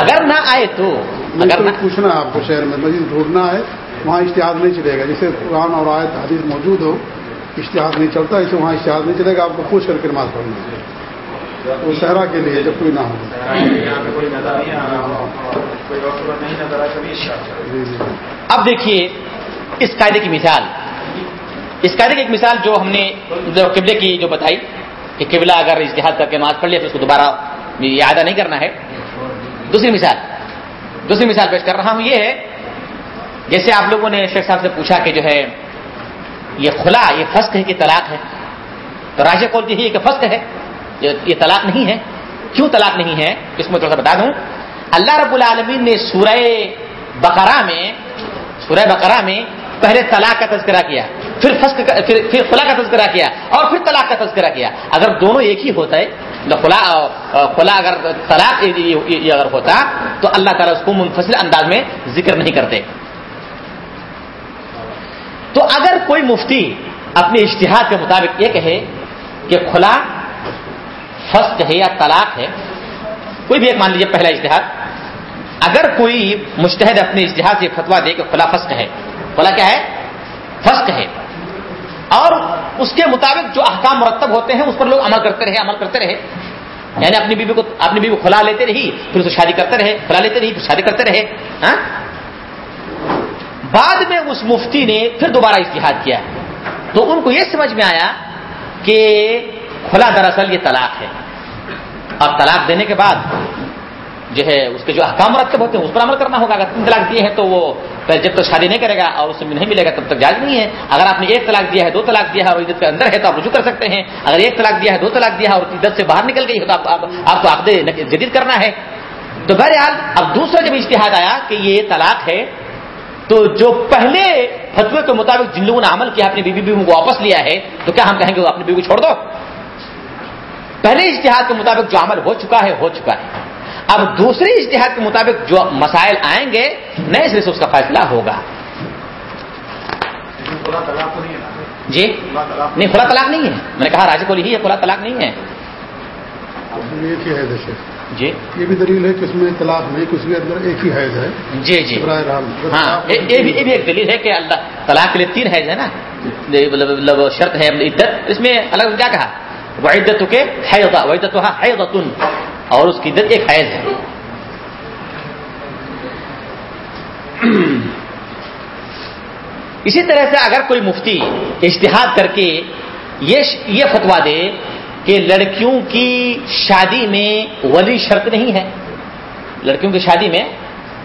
اگر نہ آئے تو اگر تو نہ پوچھنا ہے آپ کو شہر میں مسجد ڈھونڈنا ہے وہاں اشتہار نہیں چلے گا۔ جیسے قرآن اور آیت حدیث موجود ہو اشتہار نہیں چلتا اسے وہاں اشتہار نہیں چلے گا، آپ کو پوچھ کر کے نماز پڑھنا ہے وہ صحرا کے لیے، جب کوئی نہ ہو۔ نہیں جی اب دیکھیے اس قاعدے کی مثال۔ اس قاعدے کی ایک مثال جو ہم نے قبلے کی جو بتائی کہ قبلہ اگر اجتہاد کر کے نماز پڑھ لیا تو اس کو دوبارہ اعادہ نہیں کرنا ہے۔ دوسری مثال دوسری مثال پیش کر رہا ہوں یہ ہے، جیسے آپ لوگوں نے شیخ صاحب سے پوچھا کہ جو ہے یہ کھلا یہ فسق ہے کہ طلاق ہے۔ تو راجہ کول یہی ہے کہ فسق ہے، یہ طلاق نہیں ہے۔ کیوں طلاق نہیں ہے؟ اس میں تھوڑا سا بتا دوں۔ اللہ رب العالمین نے سورہ بقرہ میں سورہ بقرہ میں پہلے طلاق کا تذکرہ کیا، پھر فسق کا پھر پھر خلا کا تذکرہ کیا اور پھر طلاق کا تذکرہ کیا۔ اگر دونوں ایک ہی ہوتا ہے خلا خلا اگر طلاق اگر ہوتا تو اللہ تعالیٰ اس کو منفصل انداز میں ذکر نہیں کرتے۔ تو اگر کوئی مفتی اپنے اشتہاد کے مطابق یہ کہے کہ کھلا فسق ہے یا طلاق ہے، کوئی بھی ایک مان لیجیے پہلا اشتہاد اگر کوئی مشتحد اپنے اشتہاد سے فتوا دے کہ کھلا فسق ہے، کھلا کیا ہے؟ فسق ہے۔ اور اس کے مطابق جو احکام مرتب ہوتے ہیں، اس پر لوگ عمل کرتے رہے، عمل کرتے رہے۔ یعنی اپنی بیوی کو، اپنی بیوی کو کھلا لیتے رہی، پھر اسے شادی کرتے رہے، کھلا لیتے رہی، پھر شادی کرتے رہے۔ ہاں؟ بعد میں اس مفتی نے پھر دوبارہ اشتہاد کیا تو ان کو یہ سمجھ میں آیا کہ کھلا دراصل یہ طلاق ہے۔ اور طلاق دینے کے بعد جو ہے اس کے جو احکام مرتب ہوتے ہیں، اس پر عمل کرنا ہوگا۔ اگر تین طلاق دیے ہیں تو وہ جب تک شادی نہیں کرے گا اور اسے نہیں ملے گا تب تک جائز نہیں ہے۔ اگر آپ نے ایک طلاق دیا ہے، دو طلاق دیا ہے اور عدت کے اندر ہے تو آپ رجوع کر سکتے ہیں۔ اگر ایک طلاق دیا ہے، دو طلاق دیا ہے اور عدت سے باہر نکل گئی ہے تو آپ کو عقد جدید کرنا ہے۔ تو بہرحال اب دوسرا جب اشتہاد آیا کہ یہ طلاق ہے تو جو پہلے فتوے کے مطابق جن لوگوں نے عمل کیا اپنی بیوی بیوی کو واپس لیا ہے، تو کیا ہم کہیں گے اپنی بیوی کو چھوڑ دو؟ پہلے اشتہاد کے مطابق جو عمل ہو چکا ہے، ہو چکا ہے۔ اب دوسرے اشتہاد کے مطابق جو مسائل آئیں گے، نئے سرے سے اس کا فیصلہ ہوگا۔ جی؟ نہیں کھلا طلاق نہیں ہے۔ میں نے کہا راج کو ہی ہے کھلا طلاق نہیں ہے۔ جی؟ یہ بھی دلیل ہے کہ اس میں طلاق نہیں کچھ بھی اندر ایک ہی حیض ہے۔ جی جی۔ ہاں یہ بھی یہ بھی ایک دلیل ہے کہ اللہ طلاق کے لیے تین حیض ہے نا۔ مطلب شرط ہے عدت اس میں الگ کیا کہا؟ وعدت کے حیض وعدت حیض اور اس کی عدت ایک حیض ہے۔ اسی طرح سے اگر کوئی مفتی اشتہاد کر کے یہ فتوا دے کہ لڑکیوں کی شادی میں ولی شرط نہیں ہے۔ لڑکیوں کی شادی میں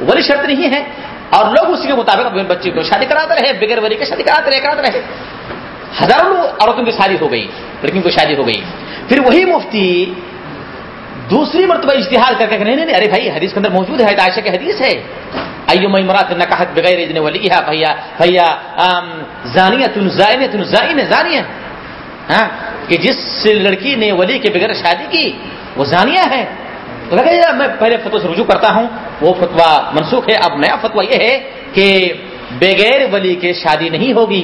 ولی شرط نہیں ہے۔ اور لوگ اسی کے مطابق اپنے بچے کو شادی کراتے رہے بغیر ولی کے شادی کراتے رہے کراتے رہے ہزاروں عورتوں کی شادی ہو گئی، لڑکیوں کی شادی ہو گئی۔ پھر وہی مفتی دوسری مرتبہ اشتہار کر کے نہیں نہیں، ارے بھائی، حدیث کے اندر موجود ہے، عائشہ کی حدیث ہے۔ ایو میں مراد نہ کہت بغیر اذن ولی ہے بھیا بھیا زانیہ تن زائن تن زائن، زانیہ۔ ہاں کہ جس لڑکی نے ولی کے بغیر شادی کی، وہ زانیہ ہے۔ تو لگا میں پہلے فتو سے رجوع کرتا ہوں۔ وہ فتوا منسوخ ہے۔ اب نیا فتوا یہ ہے کہ بغیر ولی کے شادی نہیں ہوگی۔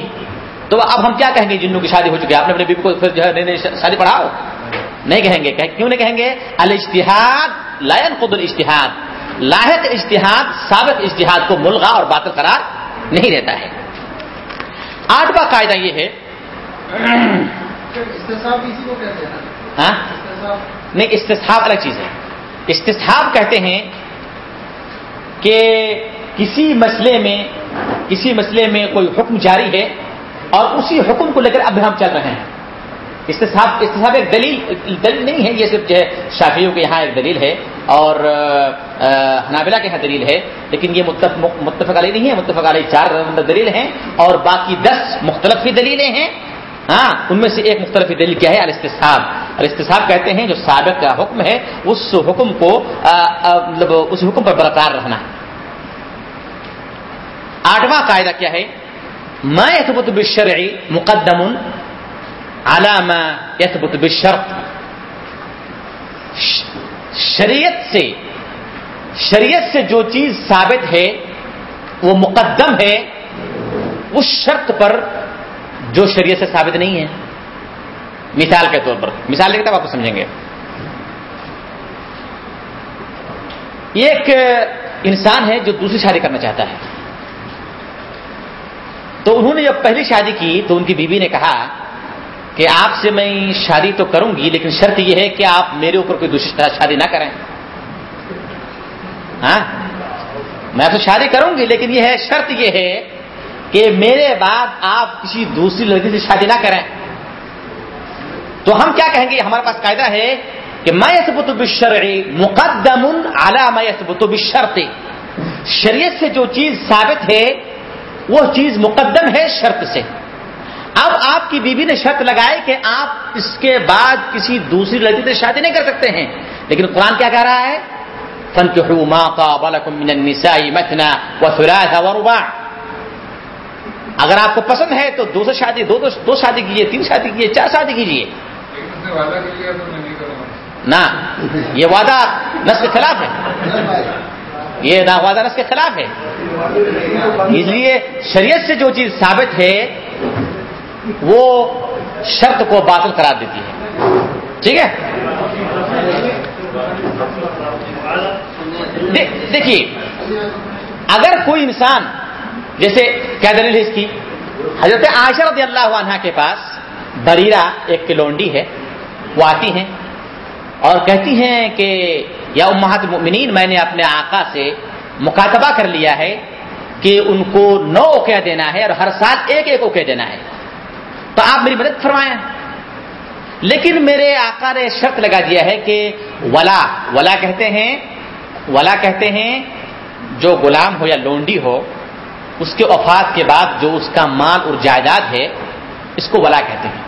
تو اب ہم کیا کہیں گے؟ جنوں کی شادی ہو چکی ہے۔ آپ نے اپنے بیبی کو پھر جو ہے شادی پڑھاؤ۔ نہیں کہیں گے۔ کیوں نہیں کہیں گے؟ الاشتہاد لائن خود الاشتہاد لاحق اشتہاد سابق اشتہاد کو ملغا اور باطل قرار نہیں دیتا ہے۔ آٹھواں قاعدہ یہ ہے ہاں؟ نہیں استصحاب الگ چیز ہے۔ استصحاب کہتے ہیں کہ کسی مسئلے میں کسی مسئلے میں کوئی حکم جاری ہے اور اسی حکم کو لے کر اب ہم چل رہے ہیں۔ استصحاب استصحاب ایک دلیل دلیل نہیں ہے یہ صرف جو ہے شافیوں کے یہاں ایک دلیل ہے اور حنابلہ کے یہاں دلیل ہے لیکن یہ متفق علیہ نہیں ہے متفق علیہ چار دلیل ہیں اور باقی دس مختلف دلیلیں ہیں۔ ہاں ان میں سے ایک مختلف دلیل کیا ہے؟ الاستصحاب الاستصحاب کہتے ہیں جو سابق کا حکم ہے، اس حکم کو مطلب اس حکم پر برقرار رہنا۔ ہے آٹھواں قاعدہ کیا ہے؟ میں اثبت بالشرعی مقدم علامہ یثبت بالشرط۔ شریعت سے شریعت سے جو چیز ثابت ہے، وہ مقدم ہے، اس شرط پر جو شریعت سے ثابت نہیں ہے، مثال کے طور پر، مثال لکھتا آپ کو سمجھیں گے۔ ایک انسان ہے جو دوسری شادی کرنا چاہتا ہے۔ تو انہوں نے جب پہلی شادی کی تو ان کی بیوی نے کہا کہ آپ سے میں شادی تو کروں گی، لیکن شرط یہ ہے کہ آپ میرے اوپر کوئی دوسری شادی نہ کریں۔ ہاں؟ میں تو شادی کروں گی، لیکن یہ ہے، شرط یہ ہے کہ میرے بعد آپ کسی دوسری لڑکی سے شادی نہ کریں۔ تو ہم کیا کہیں گے؟ ہمارے پاس قاعدہ ہے کہ میں یسبت بالشرع مقدم اعلی میں یسبت بالشرط۔ شریعت سے جو چیز ثابت ہے، وہ چیز مقدم ہے شرط سے۔ اب آپ کی بیوی نے شرط لگائی کہ آپ اس کے بعد کسی دوسری لڑکی سے شادی نہیں کر سکتے ہیں۔ لیکن قرآن کیا کہہ رہا ہے؟ فن ما طاب لكم من النساء مثنى وثلاث ورباع۔ اگر آپ کو پسند ہے تو دو سے شادی، دو دو- دو شادی کیجیے تین شادی کیجیے چار شادی کیجیے نہ، یہ وعدہ نس کے خلاف ہے۔ یہ نہ، وعدہ نس کے خلاف ہے۔ اس لیے شریعت سے جو چیز ثابت ہے، وہ شرط کو باطل قرار دیتی ہے۔ ٹھیک ہے؟ دیکھیے، اگر کوئی انسان جیسے کیا دلیل ہے اس کی؟ حضرت عائشہ رضی اللہ عنہ کے پاس بریرہ ایک کلونڈی ہے، وہ آتی ہیں اور کہتی ہیں کہ یا امہات المؤمنین، میں نے اپنے آقا سے مکاتبہ کر لیا ہے کہ ان کو نو اوقیہ دینا ہے اور ہر سال ایک ایک اوقیہ دینا ہے۔ تو آپ میری مدد فرمائیں۔ لیکن میرے آقا نے شرط لگا دیا ہے کہ ولا ولا کہتے ہیں، ولا کہتے ہیں جو غلام ہو یا لونڈی ہو اس کے وفات کے بعد جو اس کا مال اور جائیداد ہے، اس کو ولا کہتے ہیں۔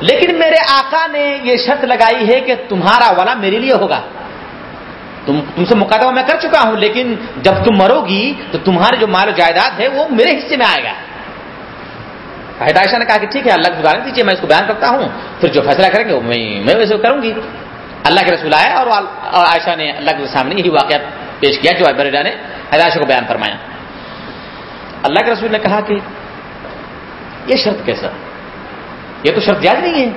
لیکن میرے آقا نے یہ شرط لگائی ہے کہ تمہارا ولا میرے لیے ہوگا۔ تم تم سے مقدمہ میں کر چکا ہوں، لیکن جب تم مرو گی تو تمہارے جو مال و جائیداد ہے، وہ میرے حصے میں آئے گا۔ حید عائشہ نے کہا کہ ٹھیک ہے، اللہ کی گارنٹی دیجیے، میں اس کو بیان کرتا ہوں۔ پھر جو فیصلہ کریں گے، وہ میں میں ویسے کروں گی۔ اللہ کے رسول آئے اور عائشہ نے اللہ کے سامنے یہی واقعہ پیش کیا جو بریڈا نے حید عائشہ کو بیان فرمایا۔ اللہ کے رسول نے کہا کہ یہ شرط کیسا یہ تو شرط جائز نہیں ہے۔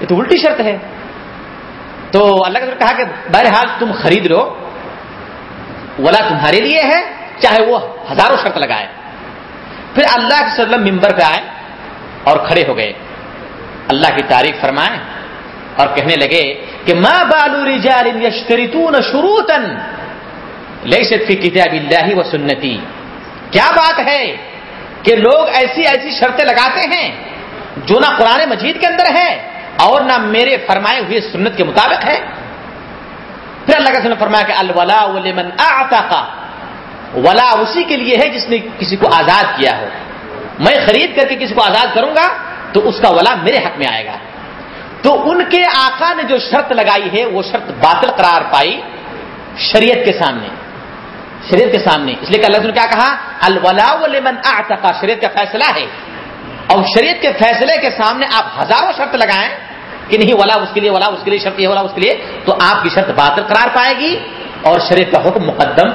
یہ تو الٹی شرط ہے۔ تو اللہ کے رسول نے کہا کہ بہرحال تم خرید لو۔ ولا تمہارے لیے ہے، چاہے وہ ہزاروں شرط لگائے۔ پھر اللہ کے وسلم ممبر پہ آئے اور کھڑے ہو گئے۔ اللہ کی تعریف فرمائے اور کہنے لگے کہ ما بالو رجال یشترطون شروطا لیست فی کتاب اللہ و سنتی۔ کیا بات ہے کہ لوگ ایسی ایسی شرطیں لگاتے ہیں جو نہ قرآن مجید کے اندر ہے اور نہ میرے فرمائے ہوئے سنت کے مطابق ہے؟ پھر اللہ کا فرمایا کہ الولا لمن اعتق، ولا اسی کے لیے ہے جس نے کسی کو آزاد کیا ہو۔ میں خرید کر کے کسی کو آزاد کروں گا تو اس کا ولا میرے حق میں آئے گا۔ تو ان کے آقا نے جو شرط لگائی ہے وہ شرط باطل قرار پائی شریعت کے سامنے۔ شریعت کے سامنے۔ اس لیے کہ اللہ نے کیا کہا؟ الولا لمن اعتق شریعت کا فیصلہ ہے۔ اور شریعت کے فیصلے کے سامنے آپ ہزاروں شرط لگائیں کہ نہیں ولا اس کے لیے ولا اس کے لیے، شرط یہ ولا اس کے لیے، تو آپ کی شرط باطل قرار پائے گی اور شریعت کا حکم مقدم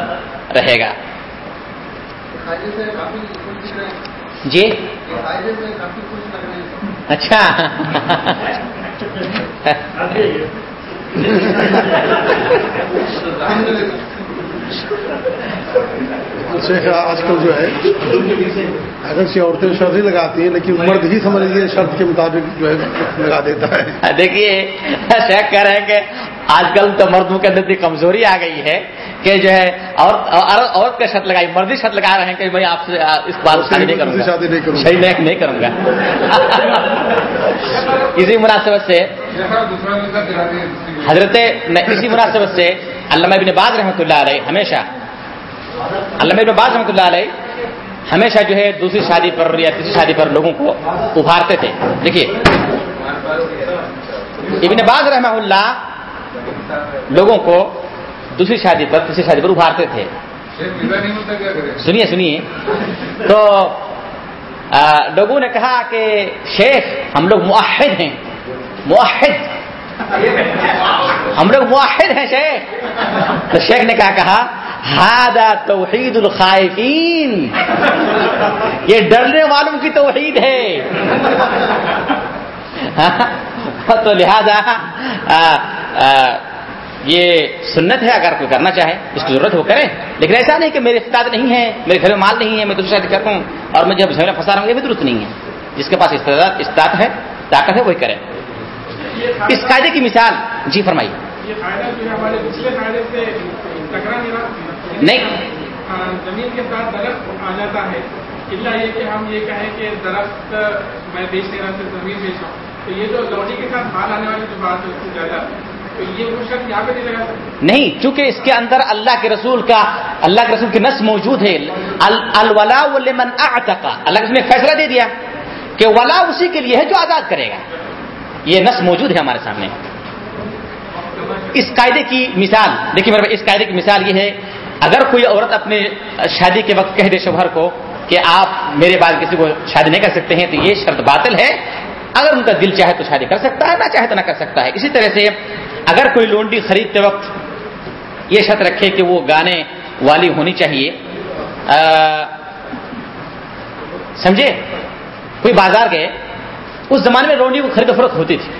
رہے گا۔ جی؟ اچھا۔ [laughs] شیخ آج کل جو ہے اگر سی عورتیں شرط نہیں لگاتی ہیں لیکن مرد ہی سمجھ لیجیے شرط کے مطابق جو ہے لگا دیتا ہے۔ [laughs] دیکھیے شیخ کہہ رہے ہیں کہ آج کل تو مردوں کے اندر کمزوری آ گئی ہے کہ جو ہے عورت کا شرط لگائی مردی شرط لگا رہے ہیں کہ میں آپ سے اس بار شادی نہیں کروں گا۔ شادی نہیں کروں گا۔ [laughs] اسی مناسبت سے حضرت میں اسی مناسبت سے علامہ ابن باز رحمۃ اللہ علیہ ہمیشہ، علامہ ابن باز رحمۃ اللہ علیہ ہمیشہ جو ہے دوسری شادی پر یا تیسری شادی پر لوگوں کو ابھارتے تھے۔ دیکھیے، ابن باز رحمہ اللہ لوگوں کو دوسری شادی پر، تیسری شادی پر ابھارتے تھے۔ سنیے سنیے۔ تو لوگوں نے کہا کہ شیخ ہم لوگ معاہد ہیں۔ معاہد ہم لوگ معاہد ہیں شیخ۔ تو شیخ نے کیا کہا ہادا توحید الخائفین۔ یہ ڈرنے والوں کی توحید ہے۔ ہاں، تو لہذا یہ سنت ہے اگر کوئی کرنا چاہے، اس کی ضرورت ہو کرے۔ لیکن ایسا نہیں کہ میرے استاد نہیں ہے میرے گھر میں مال نہیں ہے، میں دوسری شادی کر رہا ہوں اور میں جب جھگڑا پھنسا رہا ہوں، یہ بھی درست نہیں ہے۔ جس کے پاس استعداد استاد ہے، طاقت ہے، وہی کرے۔ اس قاعدے کی مثال جی فرمائیے سے نہیں نہیں۔ زمین کے ساتھ درخت آ جاتا ہے۔ اللہ یہ کہ ہم یہ کہیں کہ درخت میں بیچ رہا صرف زمین بیچ رہا۔ ہوں تو یہ جو لوڈی کے ساتھ مال آنے والی جو بات ہے اس سے زیادہ۔ تو یہ وہ شخص یہاں پہ نہیں لگا سکتے نہیں چونکہ اس کے اندر اللہ کے رسول کا اللہ کے رسول کی نس موجود ہے۔ ال- الولا لمن اعتق۔ اللہ نے فیصلہ دے دیا کہ ولا اسی کے لیے ہے جو آزاد کرے گا۔ یہ نس موجود ہے ہمارے سامنے۔ اس قاعدے کی مثال دیکھیے میرے اس قاعدے کی مثال یہ ہے، اگر کوئی عورت اپنے شادی کے وقت کہہ دے شوہر کو کہ آپ میرے بعد کسی کو شادی نہیں کر سکتے ہیں، تو یہ شرط باطل ہے۔ اگر ان کا دل چاہے تو شادی کر سکتا ہے، نہ چاہے تو نہ کر سکتا ہے۔ اسی طرح سے اگر کوئی لونڈی خریدتے وقت یہ شرط رکھے کہ وہ گانے والی ہونی چاہیے سمجھے؟ کوئی بازار گئے اس زمانے میں لونڈی کو خرید و فروخت ہوتی تھی۔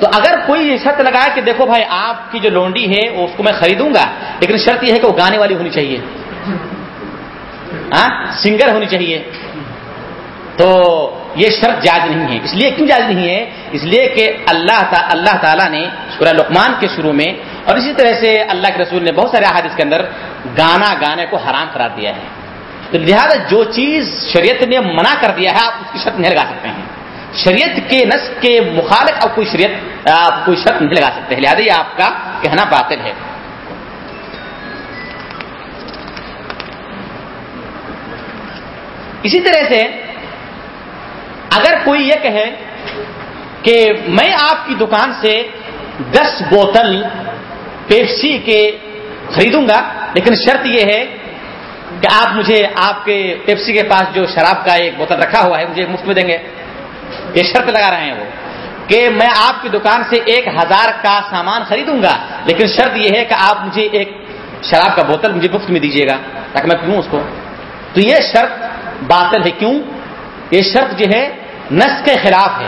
تو اگر کوئی یہ شرط لگائے کہ دیکھو بھائی آپ کی جو لونڈی ہے اس کو میں خریدوں گا، لیکن شرط یہ ہے کہ وہ گانے والی ہونی چاہیے۔ ہاں؟ سنگر ہونی چاہیے۔ تو یہ شرط جائز نہیں ہے۔ اس لیے کیوں جائز نہیں ہے؟ اس لیے کہ اللہ تا، اللہ تعالیٰ نے سورہ لقمان کے شروع میں اور اسی طرح سے اللہ کے رسول نے بہت سارے احادث کے اندر گانا، گانے کو حرام قرار دیا ہے۔ تو لہذا جو چیز شریعت نے منع کر دیا ہے، آپ اس کی شرط نہیں لگا سکتے ہیں۔ شریعت کے نس کے مخالف اب کوئی شریعت آپ کوئی شرط نہیں لگا سکتے۔ لہٰذا یہ آپ کا کہنا باطل ہے۔ اسی طرح سے اگر کوئی یہ کہے کہ میں آپ کی دکان سے دس بوتل پیپسی کے خریدوں گا، لیکن شرط یہ ہے کہ آپ مجھے، آپ کے پیپسی کے پاس جو شراب کا ایک بوتل رکھا ہوا ہے، مجھے مفت میں دیں گے۔ یہ شرط لگا رہے ہیں وہ کہ میں آپ کی دکان سے ایک ہزار کا سامان خریدوں گا، لیکن شرط یہ ہے کہ آپ مجھے ایک شراب کا بوتل مجھے مفت میں دیجیے گا تاکہ میں پیوں اس کو۔ تو یہ شرط باطل ہے۔ کیوں؟ یہ شرط جو ہے نس کے خلاف ہے۔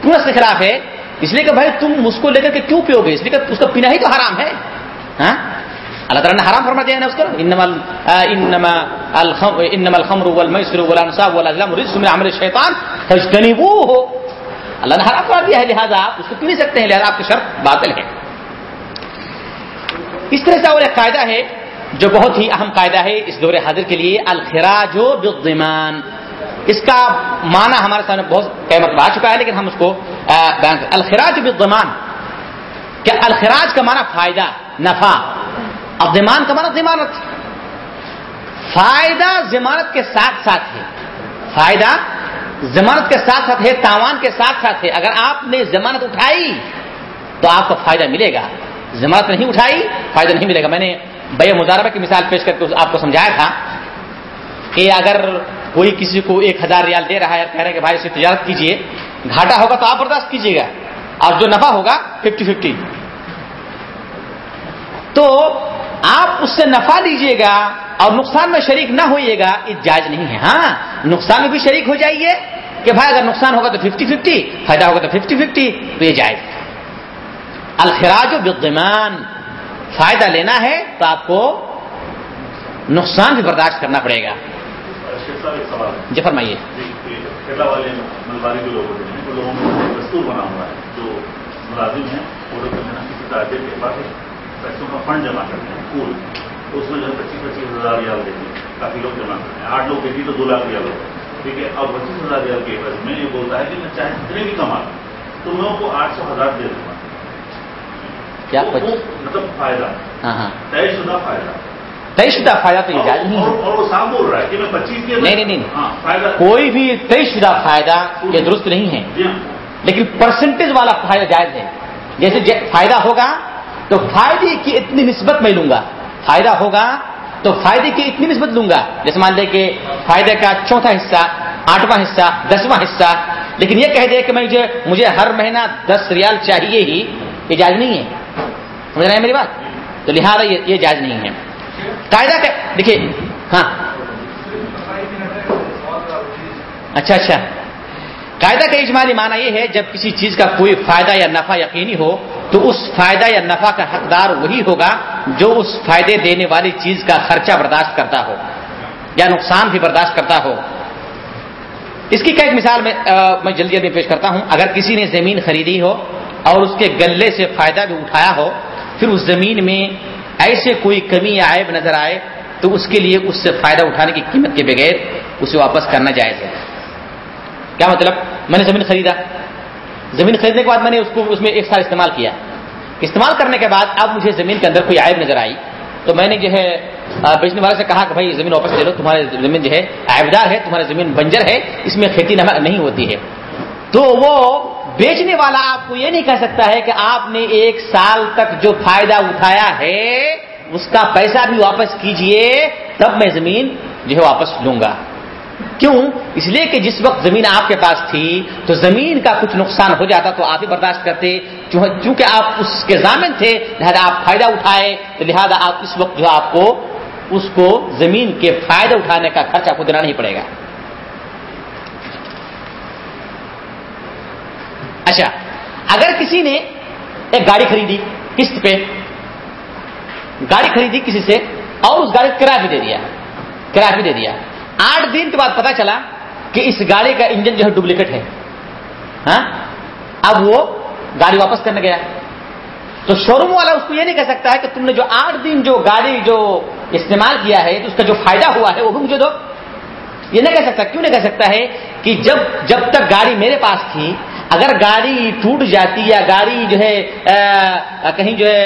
کیوں نس کے خلاف ہے؟ اس لیے کہ بھائی تم اس کو لے کر کے کیوں پیو گے؟ اس لیے کہ اس کا پینا ہی تو حرام ہے۔ ہاں؟ اللہ تعالیٰ نے حرام فرما دیا ہے اس کو؟ انما الخمر والمیسر والانصاب والازلام رجس من عمل الشیطان فاجتنبوه. اللہ نے حرام فرما دیا ہے، لہذا آپ اس کو پی نہیں سکتے ہیں؟ لہذا آپ کی شرط باطل ہے اس طرح سے اور ایک قاعدہ ہے جو بہت ہی اہم قاعدہ ہے اس دور حاضر کے لیے، الخراج بالضمان۔ اس کا معنی ہمارے سامنے بہت قیمت آ چکا ہے، لیکن ہم اس کو بیان الخراج بالضمان۔ کیا الخراج کا معنی فائدہ، نفع۔ اب ضمان کا معنی ضمانت فائدہ ضمانت کے ساتھ ساتھ ہے. فائدہ ضمانت کے ساتھ ساتھ ہے، تاوان کے ساتھ ساتھ ہے. اگر آپ نے ضمانت اٹھائی تو آپ کو فائدہ ملے گا. ضمانت نہیں اٹھائی، فائدہ نہیں ملے گا. میں نے بے مظاہرہ کی مثال پیش کر کے آپ کو سمجھایا تھا کہ اگر کوئی کسی کو ایک ہزار ریال دے رہا ہے کہہ رہے کہ بھائی سے تجارت کیجیے گھاٹا ہوگا تو آپ برداشت کیجیے گا۔ اور جو نفع ہوگا ففٹی ففٹی تو آپ اس سے نفع لیجیے گا اور نقصان میں شریک نہ ہوئیے گا یہ جائز نہیں ہے۔ ہاں نقصان میں بھی شریک ہو جائیے کہ بھائی اگر نقصان ہوگا تو ففٹی ففٹی فائدہ ہوگا تو ففٹی ففٹی تو یہ جائز الخراج بالضمان فائدہ لینا ہے تو آپ کو نقصان بھی برداشت کرنا پڑے گا۔ جی فرمائیے۔ جو ملازم ہیں۔ پیسوں کا فنڈ جمع کرتے ہیں پول۔ تو اس میں جو ہے پچیس پچیس ہزار ریال دیتے ہیں کافی لوگ جمع کرتے ہیں۔ آٹھ لوگ دیتی تو دو لاکھ ریال ہوتا ہے ٹھیک ہے اب پچیس ہزار ریال کے عوض میں یہ بولتا ہے کہ میں چاہے جتنے بھی کما تو میں ان کو آٹھ سو ہزار دے دوں۔ گا کیا مطلب فائدہ۔ ہاں ہاں۔ طے شدہ فائدہ۔ طے شدہ فائدہ تو یہ جائز نہیں اور وہ صاحب بول رہا ہے کہ میں پچیس کے نہیں نہیں ہاں فائدہ۔ کوئی بھی طے شدہ فائدہ یہ درست نہیں ہے۔ جی لیکن پرسنٹیج والا فائدہ جائز ہے۔ جیسے فائدہ ہوگا تو فائدے کی اتنی نسبت میں لوں گا۔ فائدہ ہوگا تو فائدے کی اتنی نسبت لوں گا۔ جیسے مان لیں کہ فائدے کا چوتھا حصہ، آٹھواں حصہ، دسواں حصہ۔ لیکن یہ کہہ دے کہ میں مجھے ہر مہینہ دس ریال چاہیے ہی، یہ جائز نہیں ہے۔ سمجھ رہے ہیں میری بات؟ تو لہٰذا یہ یہ جائز نہیں ہے۔ قاعدہ کا دیکھیے ہاں۔ اچھا اچھا۔ قاعدہ کا اجمالی معنی یہ ہے، جب کسی چیز کا کوئی فائدہ یا نفع یقینی ہو تو اس فائدہ یا نفع کا حقدار وہی ہوگا جو اس فائدے دینے والی چیز کا خرچہ برداشت کرتا ہو یا نقصان بھی برداشت کرتا ہو۔ اس کی کیا ایک مثال میں آ، میں جلدی جلدی پیش کرتا ہوں۔ اگر کسی نے زمین خریدی ہو اور اس کے گلے سے فائدہ بھی اٹھایا ہو پھر اس زمین میں ایسے کوئی کمی یا عیب نظر آئے تو اس کے لیے اس سے فائدہ اٹھانے کی قیمت کے بغیر اسے واپس کرنا جائز ہے۔ کیا مطلب؟ میں نے زمین خریدا۔ زمین خریدنے کے بعد میں نے اس کو اس میں ایک سال استعمال کیا۔ استعمال کرنے کے بعد اب مجھے زمین کے اندر کوئی عائب نظر آئی۔ تو میں نے جو ہے بیچنے والے سے کہا کہ بھائی، زمین واپس لے لو، تمہارے زمین جو ہے عائبدار ہے تمہاری زمین بنجر ہے، اس میں کھیتی نہیں ہوتی ہے۔ تو وہ بیچنے والا آپ کو یہ نہیں کہہ سکتا ہے کہ آپ نے ایک سال تک جو فائدہ اٹھایا ہے، اس کا پیسہ بھی واپس کیجیے، تب میں زمین جو ہے واپس لوں گا۔ کیوں؟ اس لیے کہ جس وقت زمین آپ کے پاس تھی تو زمین کا کچھ نقصان ہو جاتا تو آپ ہی برداشت کرتے۔ چونکہ آپ اس کے ضامن تھے، لہذا آپ فائدہ اٹھائے، تو لہذا آپ اس وقت جو آپ کو اس کو زمین کے فائدہ اٹھانے کا خرچ آپ کو دینا نہیں پڑے گا۔ اچھا اگر کسی نے ایک گاڑی خریدی قسط پہ، گاڑی خریدی کسی سے اور اس گاڑی کرایہ بھی دے دیا، کرایہ بھی دے دیا۔ آٹھ دن کے بعد پتا چلا کہ اس گاڑی کا انجن جو ہے ڈپلیکیٹ ہے۔ ہاں؟ اب وہ گاڑی واپس کرنے گیا۔ تو شو روم والا اس کو یہ نہیں کہہ سکتا ہے کہ تم نے جو آٹھ دن جو گاڑی جو استعمال کیا ہے، تو اس کا جو فائدہ ہوا ہے، وہ بھی مجھے دو۔ یہ نہیں کہہ سکتا، کیوں نہیں کہہ سکتا ہے کہ جب جب تک گاڑی میرے پاس تھی، اگر گاڑی ٹوٹ جاتی یا گاڑی جو ہے کہیں جو ہے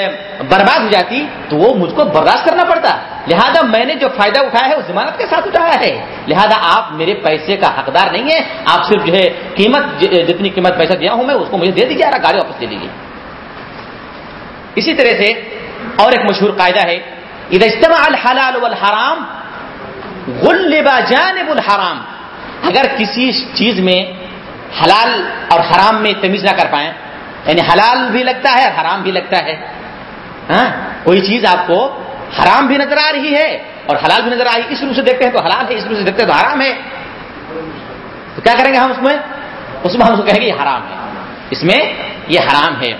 برباد ہو جاتی، تو وہ مجھ کو برداشت کرنا پڑتا۔ لہذا میں نے جو فائدہ اٹھایا ہے وہ ضمانت کے ساتھ اٹھایا ہے۔ لہذا آپ میرے پیسے کا حقدار نہیں ہے آپ صرف جو ہے قیمت، جتنی قیمت پیسہ دیا ہوں میں، اس کو مجھے دے دیجیے گاڑی واپس دے دیجیے اسی طرح سے اور ایک مشہور قاعدہ ہے ادھر اجتماع الحلال والحرام، غلبا جانب الحرام۔ اگر کسی چیز میں حلال اور حرام میں تمیز نہ کر پائیں یعنی حلال بھی لگتا ہے اور حرام بھی لگتا ہے ہاں کوئی چیز آپ کو حرام بھی نظر آ رہی ہے اور حلال بھی نظر آ رہی ہے، اس روح سے دیکھتے ہیں تو حلال ہے، اس روح سے دیکھتے ہیں تو حرام ہے۔ تو کیا کریں گے ہم اس میں؟ اس میں ہم اس کو کہیں گے یہ حرام ہے۔ اس میں یہ حرام ہے۔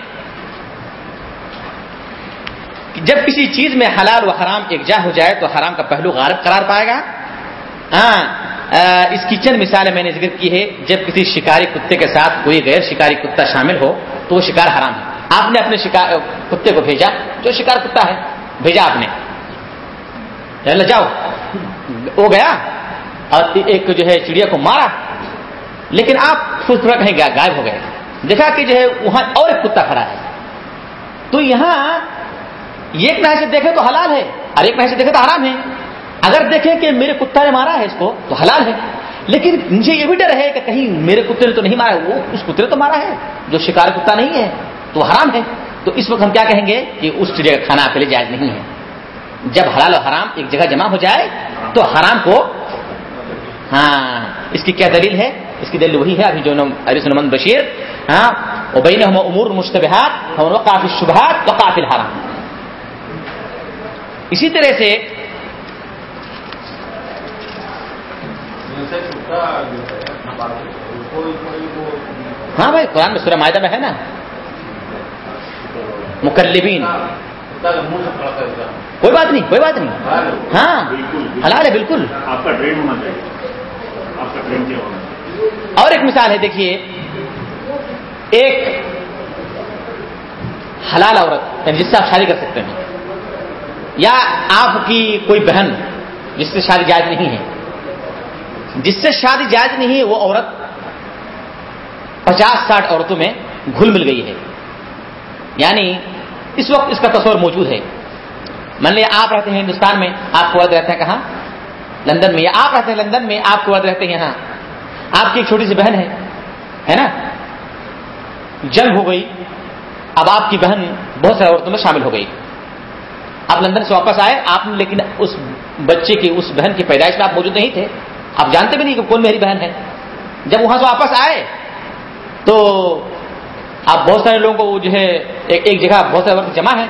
جب کسی چیز میں حلال و حرام ایک جا ہو جائے تو حرام کا پہلو غالب قرار پائے گا۔ ہاں اس کی چند مثالیں میں نے ذکر کی ہے جب کسی شکاری کتے کے ساتھ کوئی غیر شکاری کتا شامل ہو تو وہ شکار حرام ہے۔ آپ نے اپنے شکار کتے کو بھیجا جو شکار کتا ہے۔ بھیجا آپ نے۔ جاؤ۔ وہ گیا۔ اور ایک جو ہے چڑیا کو مارا۔ لیکن آپ خود تھوڑا کہیں غائب ہو گئے۔ دیکھا کہ جو ہے وہاں اور ایک کتا کھڑا ہے۔ تو یہاں ایک نہ سے دیکھے تو حلال ہے۔ اور ایک نہ سے دیکھے تو حرام ہے۔ اگر دیکھیں کہ میرے کتا نے مارا ہے اس کو تو حلال ہے۔ لیکن مجھے یہ بھی ڈر ہے کہ کہیں میرے کتے نے تو نہیں مارا وہ اس کتے نے تو مارا ہے۔ جو شکار کتا نہیں ہے، تو حرام ہے۔ تو اس وقت ہم کیا کہیں گے کہ اس چڑیا کا کھانا آپ کے لیے جائز نہیں ہے۔ جب حلال و حرام ایک جگہ جمع ہو جائے تو حرام کو ہاں اس کی کیا دلیل ہے؟ اس کی دلیل وہی ہے۔ ابھی جو علی سلم بشیر ہاں بین امور مشتبہات اور کافی شبہات و کافی حرام اسی طرح سے ہاں بھائی، قرآن میں سورہ معاہدہ میں ہے نا؟ مکلبین۔ کوئی بات نہیں کوئی بات نہیں۔ ہاں حلال ہے بالکل۔ آپ کا ٹرین ہونا چاہیے۔ اور ایک مثال ہے دیکھیے۔ ایک حلال عورت یعنی جس سے آپ شادی کر سکتے ہیں یا آپ کی کوئی بہن جس سے شادی جائز نہیں ہے۔ جس سے شادی جائز نہیں ہے وہ عورت پچاس ساٹھ عورتوں میں گھل مل گئی ہے۔ یعنی اس وقت اس کا تصور موجود ہے۔ مان لیا آپ رہتے ہیں ہندوستان میں، آپ کو رہتے ہیں کہاں؟ لندن میں۔ یا آپ رہتے ہیں لندن میں، آپ کو رہتے ہیں یہاں۔ آپ کی ایک چھوٹی سی بہن ہے ہے نا؟ جنگ ہو گئی۔ اب آپ کی بہن بہت سارے عورتوں میں شامل ہو گئی۔ آپ لندن سے واپس آئے، آپ نے، لیکن اس بچے کی، اس بہن کی پیدائش میں آپ موجود نہیں تھے۔ آپ جانتے بھی نہیں کہ کون میری بہن ہے۔ جب وہاں سے واپس آئے، تو آپ بہت سارے لوگوں کو جو ہے ایک ایک جگہ بہت سارے وقت جمع ہے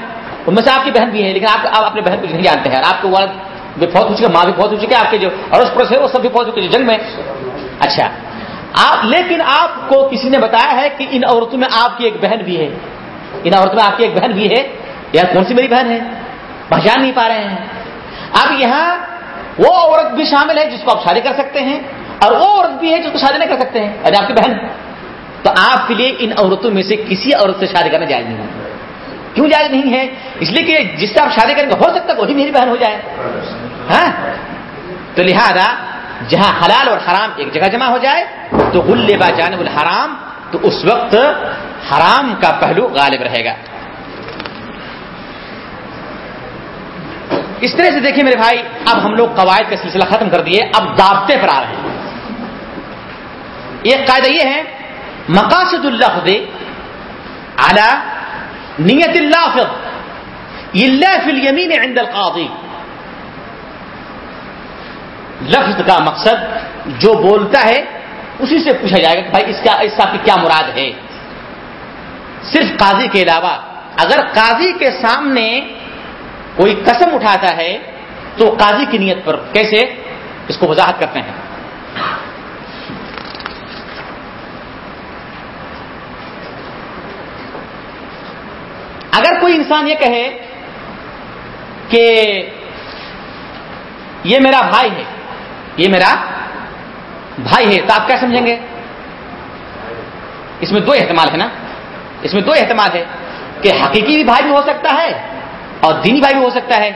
ان میں سے آپ کی بہن بھی ہے لیکن آپ آپ اپنے بہن کو نہیں جانتے ہیں۔ آپ کو والد بھی فوت ہو چکے ماں بھی فوت ہو چکے آپ کے جو اڑوس پڑوس ہے، وہ سب بھی فوت ہو چکے جنگ میں۔ اچھا۔ آپ لیکن آپ کو کسی نے بتایا ہے کہ ان عورتوں میں آپ کی ایک بہن بھی ہے۔ ان عورتوں میں آپ کی ایک بہن بھی ہے۔ یا کون سی میری بہن ہے؟ پہچان نہیں پا رہے ہیں۔ اب یہاں وہ عورت بھی شامل ہے جس کو آپ شادی کر سکتے ہیں، اور وہ عورت بھی ہے جس کو شادی نہیں کر سکتے ہیں۔ اور آپ کی بہن۔ تو آپ کے لیے ان عورتوں میں سے کسی عورت سے شادی کرنا جائز نہیں ہے۔ کیوں جائز نہیں ہے؟ اس لیے کہ جس سے آپ شادی کریں گے، ہو سکتا ہے وہی میری بہن ہو جائے۔ ہاں؟ تو لہذا جہاں حلال اور حرام ایک جگہ جمع ہو جائے، تو غل با جانب الحرام، تو اس وقت حرام کا پہلو غالب رہے گا۔ اس طرح سے دیکھیے میرے بھائی، اب ہم لوگ قواعد کا سلسلہ ختم کر دیے، اب دابطے پر آ رہے ہیں۔ ایک قاعدہ یہ ہے مقاصد اللفظ على نیت اللافظ اللہ فی الیمین عند القاضی لفظ کا مقصد جو بولتا ہے، اسی سے پوچھا جائے گا کہ بھائی اس کا اس کا کیا مراد ہے؟ صرف قاضی کے علاوہ، اگر قاضی کے سامنے کوئی قسم اٹھاتا ہے، تو قاضی کی نیت پر کیسے؟ اس کو وضاحت کرتے ہیں۔ اگر کوئی انسان یہ کہے کہ یہ میرا بھائی ہے، یہ میرا بھائی ہے، تو آپ کیا سمجھیں گے؟ اس میں دو احتمال ہے نا؟ اس میں دو احتمال ہے کہ حقیقی بھی بھائی بھی ہو سکتا ہے اور دینی بھائی بھی ہو سکتا ہے۔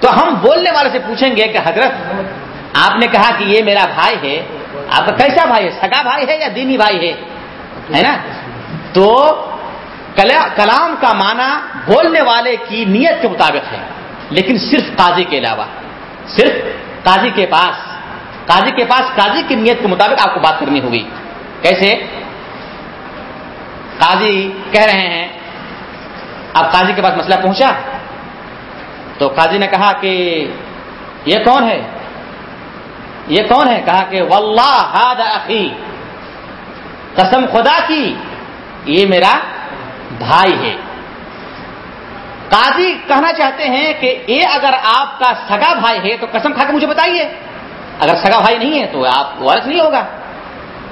تو ہم بولنے والے سے پوچھیں گے کہ حضرت، آپ نے کہا کہ یہ میرا بھائی ہے، آپ کا کیسا بھائی ہے؟ سگا بھائی ہے یا دینی بھائی ہے؟ ہے نا؟ تو کلام کا معنی بولنے والے کی نیت کے مطابق ہے، لیکن صرف قاضی کے علاوہ، صرف قاضی کے پاس، قاضی کے پاس قاضی کی نیت کے مطابق آپ کو بات کرنی ہوگی۔ کیسے؟ قاضی کہہ رہے ہیں اب قاضی کے پاس مسئلہ پہنچا؟ تو قاضی نے کہا کہ یہ کون ہے؟ یہ کون ہے؟ کہا کہ واللہ ہاد اخی، قسم خدا کی، یہ میرا بھائی ہے قاضی کہنا چاہتے ہیں کہ یہ اگر آپ کا سگا بھائی ہے تو قسم کھا کے مجھے بتائیے۔ اگر سگا بھائی نہیں ہے تو آپ وارث نہیں ہوگا۔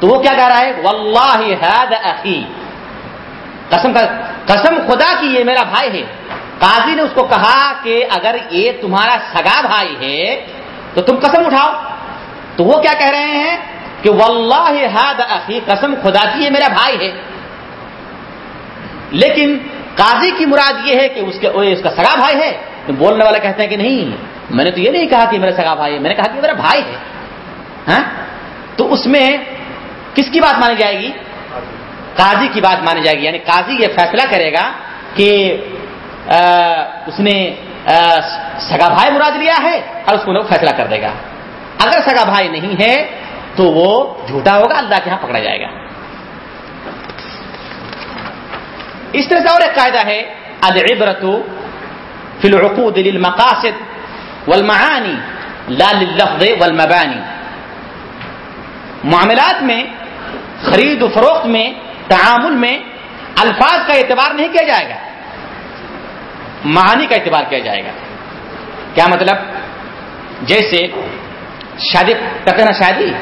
تو وہ کیا کہہ رہا ہے؟ واللہ حد اخی۔ قسم قسم خدا کی یہ میرا بھائی ہے۔ قاضی نے اس کو کہا کہ اگر یہ تمہارا سگا بھائی ہے تو تم قسم اٹھاؤ۔ تو وہ کیا کہہ رہے ہیں کہ واللہ حد اخی، قسم خدا کی یہ میرا بھائی ہے۔ لیکن قاضی کی مراد یہ ہے کہ اس کے اس کا سگا بھائی ہے، تو بولنے والا کہتے ہیں کہ نہیں، میں نے تو یہ نہیں کہا کہ میرا سگا بھائی ہے، میں نے کہا کہ میرا بھائی ہے۔ ہاں؟ تو اس میں کس کی بات مانی جائے گی؟ قاضی کی بات مانی جائے گی۔ یعنی قاضی یہ فیصلہ کرے گا کہ اس نے سگا بھائی مراد لیا ہے اور اس کو فیصلہ کر دے گا۔ اگر سگا بھائی نہیں ہے تو وہ جھوٹا ہوگا، اللہ کے یہاں پکڑا جائے گا۔ اس طرح سے اور ایک قاعدہ ہے العبرت فی العقود للمقاصد والمعانی لا لللفظ والمبانی معاملات میں، خرید و فروخت میں، تعامل میں الفاظ کا اعتبار نہیں کیا جائے گا۔ معانی کا اعتبار کیا جائے گا۔ کیا مطلب؟ جیسے شادی کرتے نا شادی۔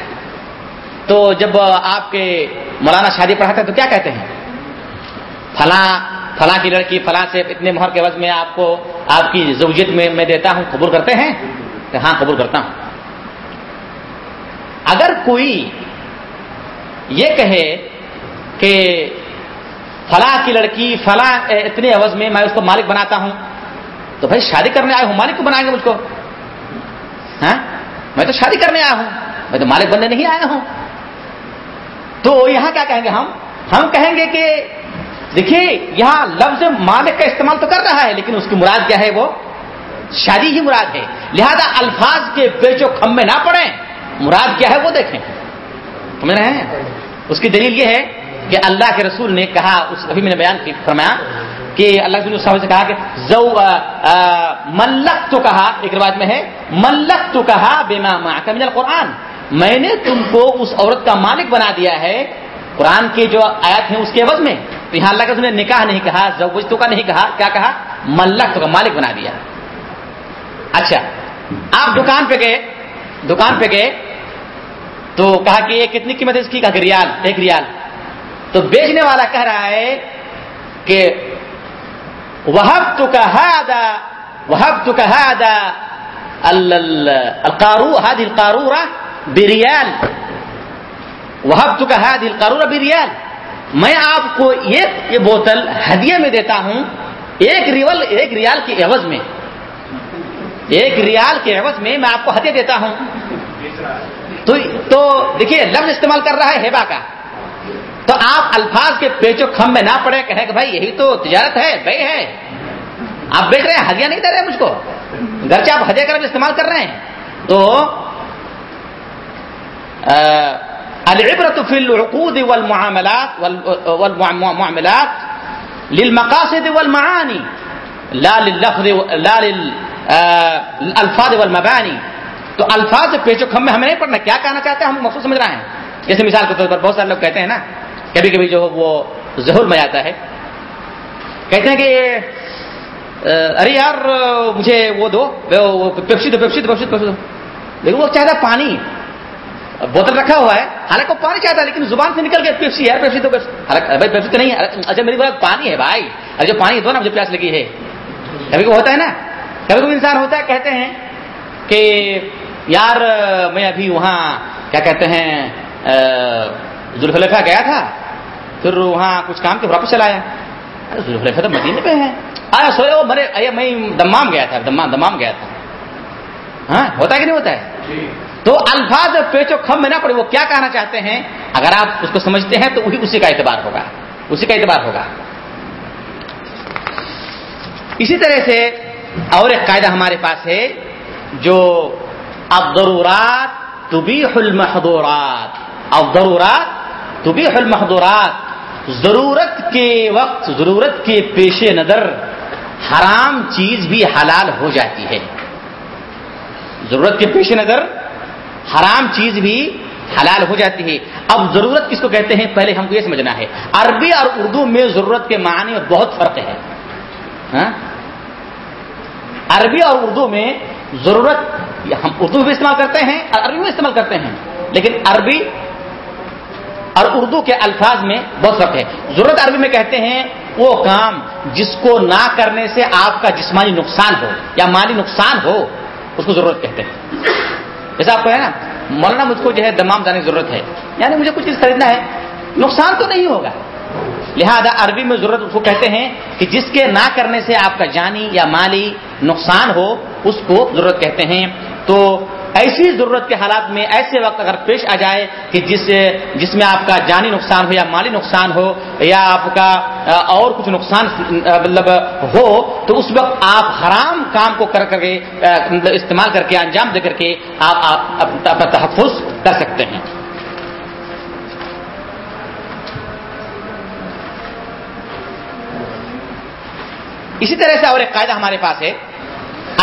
تو جب آپ کے مولانا شادی پڑھاتے ہیں تو کیا کہتے ہیں؟ فلاں فلاں کی لڑکی فلاں سے اتنے مہر کے وقت میں آپ کو، آپ کی زوجیت میں میں دیتا ہوں، قبول کرتے ہیں؟ کہ ہاں قبول کرتا ہوں۔ اگر کوئی یہ کہے کہ فلاں کی لڑکی فلاں اتنے عوض میں میں اس کو مالک بناتا ہوں، تو بھائی شادی کرنے آئے ہوں، مالک کو بنائیں گے مجھ کو؟ ہاں؟ میں تو شادی کرنے آیا ہوں، میں تو مالک بننے نہیں آیا ہوں۔ تو یہاں کیا کہیں گے ہم؟ ہم کہیں گے کہ دیکھیے، یہاں لفظ مالک کا استعمال تو کر رہا ہے، لیکن اس کی مراد کیا ہے وہ؟ شادی ہی مراد ہے۔ لہذا الفاظ کے بیچو کھم میں نہ پڑیں۔ مراد کیا ہے وہ دیکھیں۔ سمجھ رہے ہیں؟ اس کی دلیل یہ ہے کہ اللہ کے رسول نے کہا، اس ابھی میں نے بیان فرمایا کہ اللہ کے صاحب سے کہا کہ زو ملک تو کہا، ایک روایت میں ہے ملک تو کہا بے ماما من القرآن۔ میں نے تم کو اس عورت کا مالک بنا دیا ہے قرآن کے جو آیات ہیں اس کے عوض میں تو یہاں اللہ کا نے نکاح نہیں کہا زوج تو کا نہیں کہا، کیا کہا؟ ملک تو کا مالک بنا دیا۔ اچھا آپ دکان پہ گئے، دکان پہ گئے، تو کہا کہ یہ کتنی قیمت ہے اس کی؟ کہا کہ ریال، ایک ریال۔ تو بیچنے والا کہہ رہا ہے کہ وہب تو کہا وہب تو کہا القارو ہاد القارورہ بریال۔ وہب تو کہا دل قارورہ بریال میں آپ کو ایک یہ بوتل ہدیے میں دیتا ہوں، ایک ریول، ایک ریال کے عوض میں۔ ایک ریال کے عوض میں میں آپ کو ہدیہ دیتا ہوں۔ تو تو دیکھیے، لفظ استعمال کر رہا ہے ہیبا کا۔ تو آپ الفاظ کے پیچو کھم میں نہ پڑے کہیں کہ بھائی یہی تو تجارت ہے، بے ہے۔ آپ بیچ رہے ہیں، ہدیہ نہیں دے رہے مجھ کو۔ گھر سے آپ ہدیہ کر استعمال کر رہے ہیں۔ تو العبرة في العقود والمعاملات والمعاملات للمقاصد والمعاني، لا لللفظ لا للألفاظ والمباني. تو الفاظ پیچو کھم میں ہمیں نہیں پڑھنا، کیا کہنا چاہتے ہیں؟ ہم مخصوص سمجھ رہے ہیں۔ جیسے مثال کے طور پر بہت سارے لوگ کہتے ہیں نا، کبھی کبھی جو وہ ظہور میں آتا ہے، کہتے ہیں کہ ارے یار، مجھے وہ دو پیپسی دو پیپسی دو پیپسی دو۔ لیکن وہ چاہتا ہے پانی۔ بوتل رکھا ہوا ہے، حالانکہ وہ پانی چاہتا ہے، لیکن زبان سے نکل گیا پیپسی یار پیپسی تو بھائی پیپسی تو نہیں ہے۔ اچھا میری بات پانی ہے، بھائی۔ ارے جو پانی دو نا مجھے پیاس لگی ہے۔ کبھی کو ہوتا ہے نا، کبھی کبھی انسان ہوتا ہے، کہتے ہیں کہ یار، میں ابھی وہاں، کیا کہتے ہیں ذوالفلیفہ گیا تھا، پھر وہاں کچھ کام کے واپس چلایا ذوالفلیفہ تو مدینے پہ ہے۔ آیا سوئے وہ مرے میں دمام گیا تھا، دمام دمام گیا تھا۔ ہاں ہوتا ہے کہ نہیں ہوتا ہے؟ جی۔ تو الفاظ پیچو کھم میں نہ پڑے، وہ کیا کہنا چاہتے ہیں؟ اگر آپ اس کو سمجھتے ہیں تو وہی اسی کا اعتبار ہوگا۔ اسی کا اعتبار ہوگا۔ اسی طرح سے اور ایک قاعدہ ہمارے پاس ہے جو اب ضرورات تبیح المحدورات اب ضرورات تبیح المحدورات ضرورت کے وقت، ضرورت کے پیش نظر حرام چیز بھی حلال ہو جاتی ہے۔ ضرورت کے پیش نظر حرام چیز بھی حلال ہو جاتی ہے۔ اب ضرورت کس کو کہتے ہیں؟ پہلے ہم کو یہ سمجھنا ہے۔ عربی اور اردو میں ضرورت کے معنی میں بہت فرق ہے۔ ہاں؟ عربی اور اردو میں ضرورت ہم اردو بھی استعمال کرتے ہیں اور عربی میں استعمال کرتے ہیں۔ لیکن عربی اور اردو کے الفاظ میں بہت فرق ہے۔ ضرورت عربی میں کہتے ہیں، وہ کام جس کو نہ کرنے سے آپ کا جسمانی نقصان ہو یا مالی نقصان ہو، اس کو ضرورت کہتے ہیں۔ جیسا آپ کو ہے نا، مولانا مجھ کو جو ہے دمام جانے کی ضرورت ہے۔ یعنی مجھے کچھ چیز خریدنا ہے، نقصان تو نہیں ہوگا۔ لہذا عربی میں ضرورت اس کو کہتے ہیں کہ جس کے نہ کرنے سے آپ کا جانی یا مالی نقصان ہو، اس کو ضرورت کہتے ہیں۔ تو ایسی ضرورت کے حالات میں ایسے وقت اگر پیش آ جائے کہ جس جس میں آپ کا جانی نقصان ہو یا مالی نقصان ہو یا آپ کا اور کچھ نقصان مطلب ہو، تو اس وقت آپ حرام کام کو کر کر کے مطلب استعمال کر کے، انجام دے کر کے آپ اپنا تحفظ کر سکتے ہیں۔ اسی طرح سے اور ایک قاعدہ ہمارے پاس ہے۔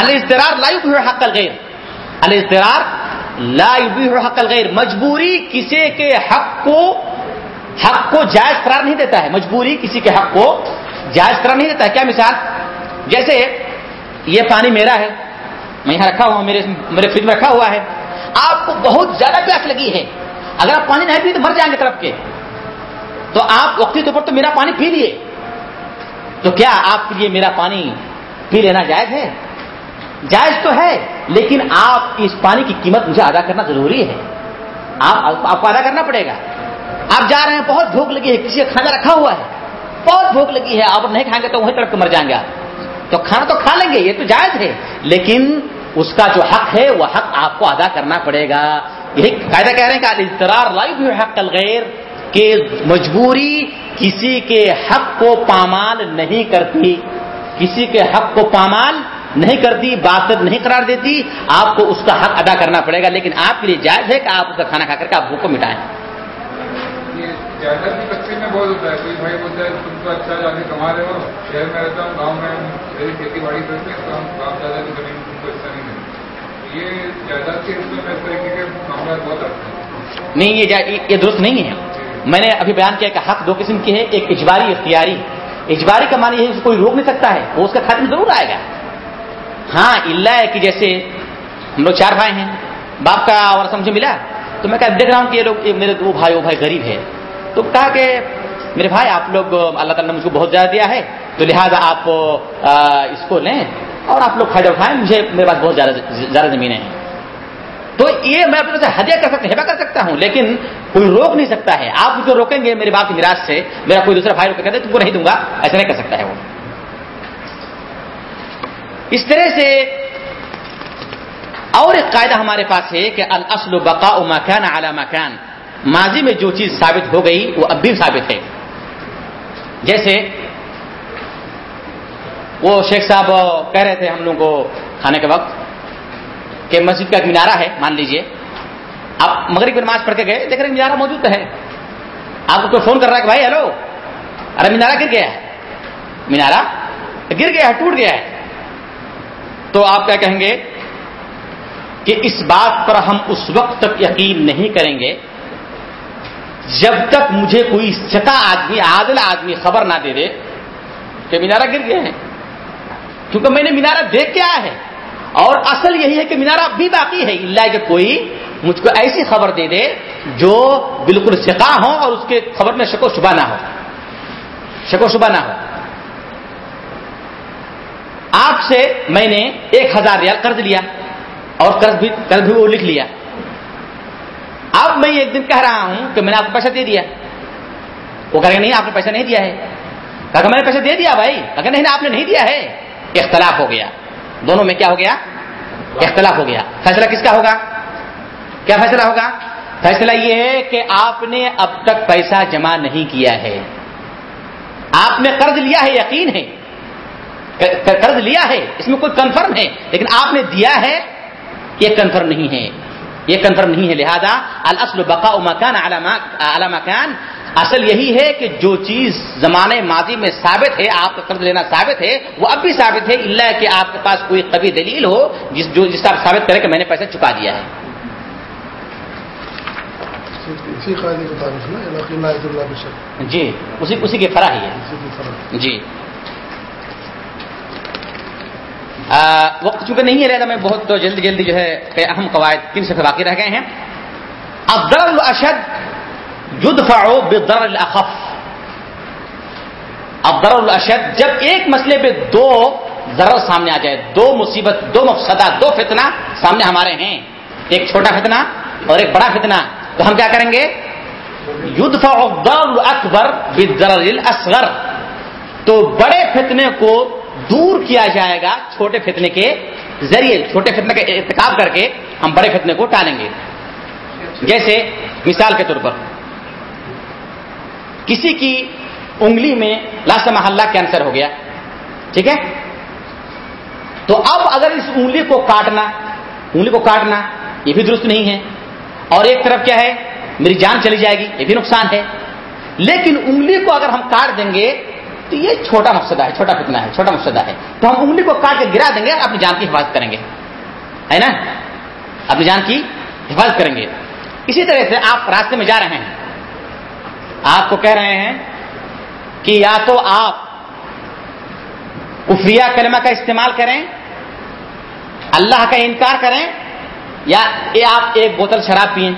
الضرار لا بھی حق الغیر الضرار لا بھی حق الغیر، مجبوری کسی کے حق کو حق کو جائز قرار نہیں دیتا ہے۔ مجبوری کسی کے حق کو جائز قرار نہیں دیتا ہے۔ کیا مثال؟ جیسے یہ پانی میرا ہے، میں یہاں رکھا ہوا میرے میرے فریج میں رکھا ہوا ہے۔ آپ کو بہت زیادہ پیاس لگی ہے۔ اگر آپ پانی نہیں پیے تو مر جائیں گے طرف کے۔ تو آپ وقتی طور پر تو میرا پانی پی لیے۔ تو کیا آپ کے لیے میرا پانی پی لینا جائز ہے؟ جائز تو ہے، لیکن آپ اس پانی کی قیمت مجھے ادا کرنا ضروری ہے۔ آپ آپ کو ادا کرنا پڑے گا۔ آپ جا رہے ہیں، بہت بھوک لگی ہے، کسی کا کھانا رکھا ہوا ہے۔ بہت بھوک لگی ہے، آپ نہیں کھائیں گے تو وہیں طرف مر جائیں گے آپ۔ تو کھانا تو کھا لیں گے، یہ تو جائز ہے۔ لیکن اس کا جو حق ہے، وہ حق آپ کو ادا کرنا پڑے گا۔ یہی قاعدہ کہہ رہے ہیں کہ اضطرار لائف حق الغیر کہ مجبوری کسی کے حق کو پامال نہیں کرتی۔ کسی کے حق کو پامال نہیں کرتی بات نہیں قرار دیتی آپ کو اس کا حق ادا کرنا پڑے گا لیکن آپ کے لیے جائز ہے کہ آپ اس کا کھانا کھا کر کے آپ بھوک کو مٹائیں۔ بچے میں بہت ہوتا ہے کوئی بھائی بولتا ہے تم تو اچھا جانے کما رہے ہو شہر میں رہتا ہوں گاؤں میں میری کھیتی باڑی کرتے ہیں تو ہم باپ دادا کی زمین تم کو اچھا نہیں یہ جائیداد کے حصے میں اس طریقے کے معاملات بہت آتے ہیں نہیں یہ یہ درست نہیں ہے۔ میں نے ابھی بیان کیا کہ حق دو قسم کی ہے ایک اجباری اختیاری۔ اجباری کا معنی یہ کوئی روک نہیں سکتا ہے وہ اس کا ختم ضرور آئے گا۔ ہاں اللہ ہے کہ جیسے ہم لوگ چار بھائی ہیں، باپ کا اور سمجھے ملا۔ تو میں کہا، دیکھ رہا ہوں کہ یہ لوگ میرے دو بھائی، وہ بھائی غریب ہے۔ تو کہا کہ، میرے بھائی، آپ لوگ، اللہ تعالیٰ نے مجھ کو بہت زیادہ دیا ہے، تو لہٰذا آپ اس کو لیں۔ اور آپ لوگ فائدہ اٹھائیں، مجھے، میرے پاس بہت زیادہ زیادہ زمینیں ہیں۔ تو یہ میں اپنے سے ہدیہ کر سکتا ہوں کر سکتا ہوں، لیکن کوئی روک نہیں سکتا ہے۔ آپ مجھے روکیں گے، میرے باپ کی نراش سے، میرا کوئی دوسرا بھائی روک کہتے تم کو نہیں دوں گا، ایسا نہیں کر سکتا ہے وہ۔ اس طرح سے اور ایک قاعدہ ہمارے پاس ہے کہ الاصل بقاء مکان اعلی مکان ماضی میں جو چیز ثابت ہو گئی، وہ اب بھی ثابت ہے۔ جیسے وہ شیخ صاحب کہہ رہے تھے ہم لوگوں کو کھانے کے وقت کہ مسجد کا ایک مینارہ ہے، مان لیجیے۔ آپ مغرب کی نماز پڑھ کے گئے، دیکھ رہے مینارہ موجود ہے۔ آپ کو کوئی فون کر رہا ہے کہ بھائی ہلو ارے مینارہ گر گیا ہے۔ مینارہ گر گیا ہے، ٹوٹ گیا ہے۔ تو آپ کیا کہیں گے کہ اس بات پر ہم اس وقت تک یقین نہیں کریں گے جب تک مجھے کوئی سکا آدمی، عادل آدمی خبر نہ دے دے کہ مینارہ گر گئے ہیں کیونکہ میں نے مینارہ دیکھ کے آیا ہے۔ اور اصل یہی ہے کہ مینارہ بھی باقی ہے۔ اللہ کہ کوئی مجھ کو ایسی خبر دے دے جو بالکل سکا ہو اور اس کے خبر میں شک و شبہ نہ ہو۔ شک و شبہ نہ ہو۔ آپ سے میں نے ایک ہزار ریال قرض لیا اور قرض بھی قرض بھی وہ لکھ لیا۔ اب میں ایک دن کہہ رہا ہوں کہ میں نے آپ کو پیسہ دے دیا۔ وہ کہیں نہیں، آپ نے پیسہ نہیں دیا ہے۔ کہا کہ میں نے پیسہ دے دیا بھائی۔ اگر نہیں، آپ نے نہیں دیا ہے۔ اختلاف ہو گیا۔ دونوں میں کیا ہو گیا؟ اختلاف ہو گیا۔ فیصلہ کس کا ہوگا؟ کیا فیصلہ ہوگا؟ فیصلہ یہ ہے کہ آپ نے اب تک پیسہ جمع نہیں کیا ہے۔ آپ نے قرض لیا ہے، یقین ہے۔ قرض لیا ہے اس میں کوئی کنفرم ہے۔ لیکن آپ نے دیا ہے یہ کنفرم نہیں ہے۔ یہ کنفرم نہیں ہے۔ لہذا الاصل بقا مکان اعلی مکان اصل یہی ہے کہ جو چیز زمانے ماضی میں ثابت ہے آپ کا قرض لینا ثابت ہے وہ اب بھی ثابت ہے اللہ کہ آپ کے پاس کوئی کبھی دلیل ہو جس جو جس کا ثابت کرے کہ میں نے پیسہ چکا دیا ہے۔ اسی قاعدے کے جی اسی اسی ہی ہے۔ جی۔ وقت چونکہ نہیں ہے رہتا، میں بہت تو جلدی جلدی جو ہے اہم قواعد تین سے باقی رہ گئے ہیں۔ اب در الاشد یدفع بدر الاخف۔ اب در الاشد، جب ایک مسئلے پہ دو ضرر سامنے آ جائے، دو مصیبت، دو مفسدہ، دو فتنہ سامنے ہمارے ہیں۔ ایک چھوٹا فتنہ اور ایک بڑا فتنہ۔ تو ہم کیا کریں گے؟ یدفع الضرر الاکبر بالضرر الاصغر تو بڑے فتنے کو دور کیا جائے گا چھوٹے فتنے کے ذریعے، چھوٹے فتنے کا ارتکاب کر کے ہم بڑے فتنے کو ٹالیں گے۔ جیسے مثال کے طور پر، کسی کی انگلی میں لاس محلہ کینسر ہو گیا، ٹھیک ہے؟ تو اب اگر اس انگلی کو کاٹنا، انگلی کو کاٹنا یہ بھی درست نہیں ہے۔ اور ایک طرف کیا ہے؟ میری جان چلی جائے گی، یہ بھی نقصان ہے۔ لیکن انگلی کو اگر ہم کاٹ دیں گے تو یہ چھوٹا مقصدہ ہے، چھوٹا فتنہ ہے، چھوٹا مقصدہ ہے۔ تو ہم انگلی کو کاٹ کے گرا دیں گے اپنی جان کی حفاظت کریں گے۔ ہے نا؟ اپنی جان کی حفاظت کریں گے۔ اسی طرح سے آپ راستے میں جا رہے ہیں۔ آپ کو کہہ رہے ہیں کہ یا تو آپ کفریہ کلمہ کا استعمال کریں، اللہ کا انکار کریں، یا آپ ایک بوتل شراب پئیں۔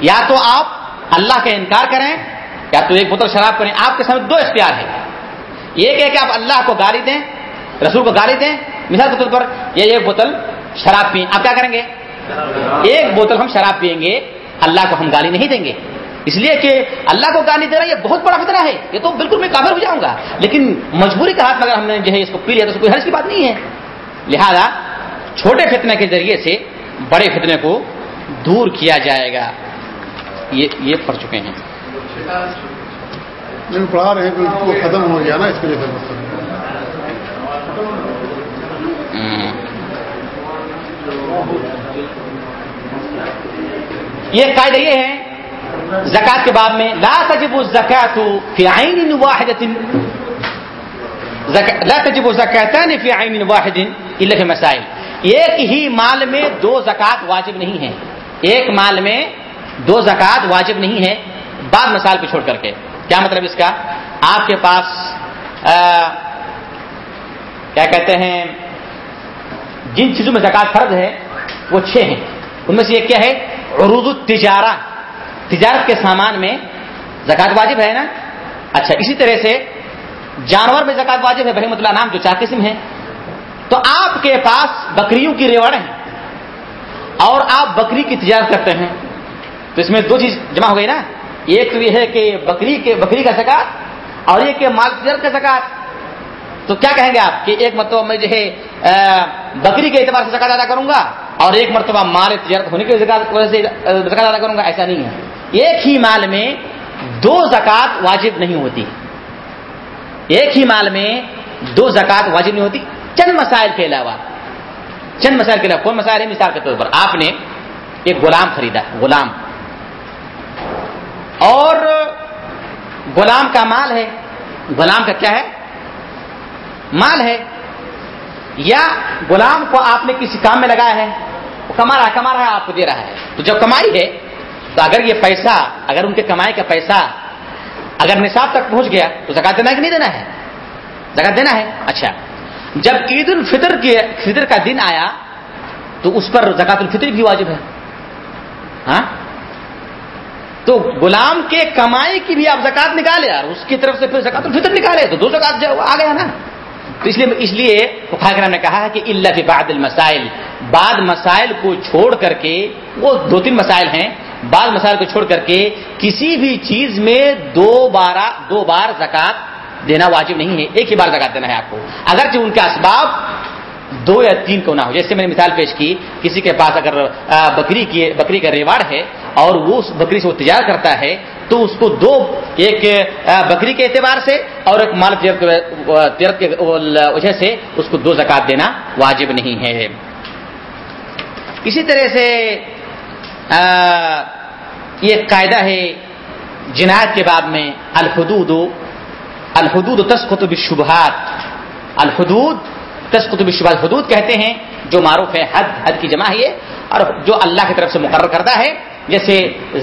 یا تو آپ اللہ کا انکار کریں یا تو ایک بوتل شراب کریں آپ کے سامنے دو اختیار ہے ایک ہے کہ آپ اللہ کو گالی دیں، رسول کو گالی دیں، مثال کے طور پر یہ ایک بوتل شراب پئیں۔ آپ کیا کریں گے؟ ایک بوتل ہم شراب پئیں گے۔ اللہ کو ہم گالی نہیں دیں گے۔ اس لیے کہ اللہ کو گالی دینا یہ بہت بڑا خطرہ ہے۔ یہ تو بالکل میں کافر ہو جاؤں گا۔ لیکن مجبوری کا ہاتھ اگر ہم نے جو ہے اس کو پی لیا تو کوئی حرض کی بات نہیں ہے۔ لہذا چھوٹے فتنے کے ذریعے سے بڑے فتنے کو دور کیا جائے گا۔ یہ یہ پڑھ چکے ہیں۔ نہیں پڑھا رہے ہیں وہ ختم ہو گیا نا، اس کے لیے یہ قاعدہ یہ ہے زکات کے بعد میں، لا تجب الزکات فی عین واحد لا تجب الزکاتان فی عین واحد الا فی مسائل۔ ایک ہی مال میں دو زکات واجب نہیں ہے ایک مال میں دو زکات واجب نہیں ہے بعد مثال پہ چھوڑ کر کے۔ کیا مطلب اس کا؟ آپ کے پاس کیا کہتے ہیں، جن چیزوں میں زکات فرض ہے، وہ چھ ہیں۔ ان میں سے ایک کیا ہے؟ عروض التجارہ۔ تجارت کے سامان میں زکات واجب ہے نا؟ اچھا اسی طرح سے جانور میں زکات واجب ہے بھائی مطلب نام جو چار قسم ہے تو آپ کے پاس بکریوں کی ریوڑ ہیں اور آپ بکری کی تجارت کرتے ہیں۔ تو اس میں دو چیز جمع ہو گئی نا؟ ایک تو یہ ہے کہ بکری کے بکری کا زکات اور ایک کہ مال تجارت کا زکات تو کیا کہیں گے آپ کہ ایک مرتبہ میں جو ہے بکری کے اعتبار سے زکات ادا کروں گا اور ایک مرتبہ مال تجارت ہونے کی وجہ سے زکات ادا کروں گا؟ ایسا نہیں ہے۔ ایک ہی مال میں دو زکات واجب نہیں ہوتی۔ ایک ہی مال میں دو زکات واجب نہیں ہوتی۔ چند مسائل کے علاوہ۔ چند مسائل کے علاوہ، کون مسائل ہے؟ مثال کے طور پر آپ نے ایک غلام خریدا، غلام۔ اور غلام کا مال ہے غلام کا کیا ہے مال ہے یا غلام کو آپ نے کسی کام میں لگایا ہے وہ کما رہا ہے، کما رہا ہے، آپ کو دے رہا ہے۔ تو جب کمائی ہے، تو اگر یہ پیسہ، اگر ان کے کمائی کا پیسہ اگر نصاب تک پہنچ گیا، تو زکات دینا ہے کہ نہیں دینا ہے؟ زکات دینا ہے؟ اچھا۔ جب عید الفطر کے، فطر کا دن آیا، تو اس پر زکات الفطر بھی واجب ہے۔ ہاں؟ تو غلام کے کمائی کی بھی آپ زکات نکالے اور اس کی طرف سے پھر زکات الفطر نکالے تو دو زکات آ گیا نا۔ تو اس لیے اس لیے کرام نے کہا ہے کہ اللہ کے بعد المسائل بعد مسائل کو چھوڑ کر کے وہ دو تین مسائل ہیں، بعض مسائل کو چھوڑ کر کے کسی بھی چیز میں دو بارہ دو بار زکات دینا واجب نہیں ہے، ایک ہی بار زکات دینا ہے آپ کو۔ اگرچہ ان کے اسباب دو یا تین کو نہ ہو، جیسے میں نے مثال پیش کی، کسی کے پاس اگر بکری کی بکری کا ریواڑ ہے اور وہ اس بکری سے وہ تجارت کرتا ہے، تو اس کو دو ایک بکری کے اعتبار سے اور ایک مال تیرت کے وجہ سے اس کو دو زکات دینا واجب نہیں ہے۔ اسی طرح سے یہ قاعدہ ہے جنایت کے بعد میں، الحدود الحدود تسقط بالشبہات۔ الحدود تسقط بالشبہات حدود کہتے ہیں جو معروف ہے، حد حد کی جمع ہے یہ، اور جو اللہ کی طرف سے مقرر کرتا ہے۔ جیسے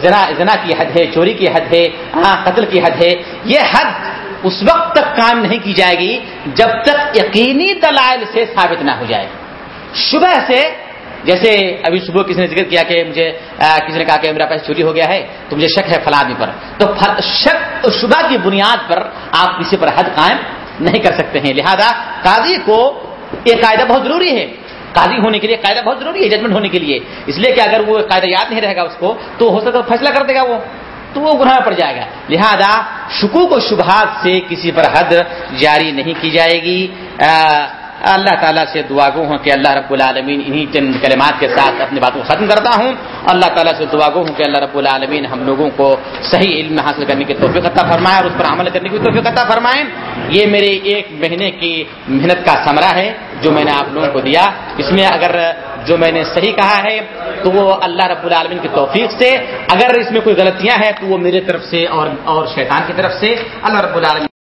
زنا زنا کی حد ہے، چوری کی حد ہے ہاں قتل کی حد ہے، یہ حد اس وقت تک قائم نہیں کی جائے گی جب تک یقینی دلائل سے ثابت نہ ہو جائے۔ شبہ سے جیسے ابھی صبح کسی نے ذکر کیا کہ مجھے کسی نے کہا کہ میرا پیسہ چوری ہو گیا ہے، تو مجھے شک ہے فلاں آدمی پر۔ تو شک شبہ کی بنیاد پر آپ کسی پر حد قائم نہیں کر سکتے ہیں۔ لہذا قاضی کو یہ قاعدہ بہت ضروری ہے۔ قاضی ہونے کے لیے قاعدہ بہت ضروری ہے ججمنٹ ہونے کے لیے۔ اس لیے کہ اگر وہ قاعدہ یاد نہیں رہے گا اس کو، تو ہو سکتا ہے فیصلہ کر دے گا وہ، تو وہ گناہ پڑ جائے گا۔ لہذا شکوک و شبہات سے کسی پر حد جاری نہیں کی جائے گی۔ اللہ تعالیٰ سے دعا گو ہوں کہ اللہ رب العالمین انہیں چند کلمات کے ساتھ اپنی بات کو ختم کرتا ہوں۔ اللہ تعالیٰ سے دعا گو ہوں کہ اللہ رب العالمین ہم لوگوں کو صحیح علم حاصل کرنے کی توفیق عطا فرمائے اور اس پر عمل کرنے کی توفیق عطا فرمائے۔ یہ میرے ایک مہینے کی محنت کا ثمرہ ہے جو میں نے آپ لوگوں کو دیا۔ اس میں اگر جو میں نے صحیح کہا ہے تو وہ اللہ رب العالمین کی توفیق سے۔ اگر اس میں کوئی غلطیاں ہیں تو وہ میرے طرف سے اور اور شیطان کی طرف سے۔ اللہ رب العالمین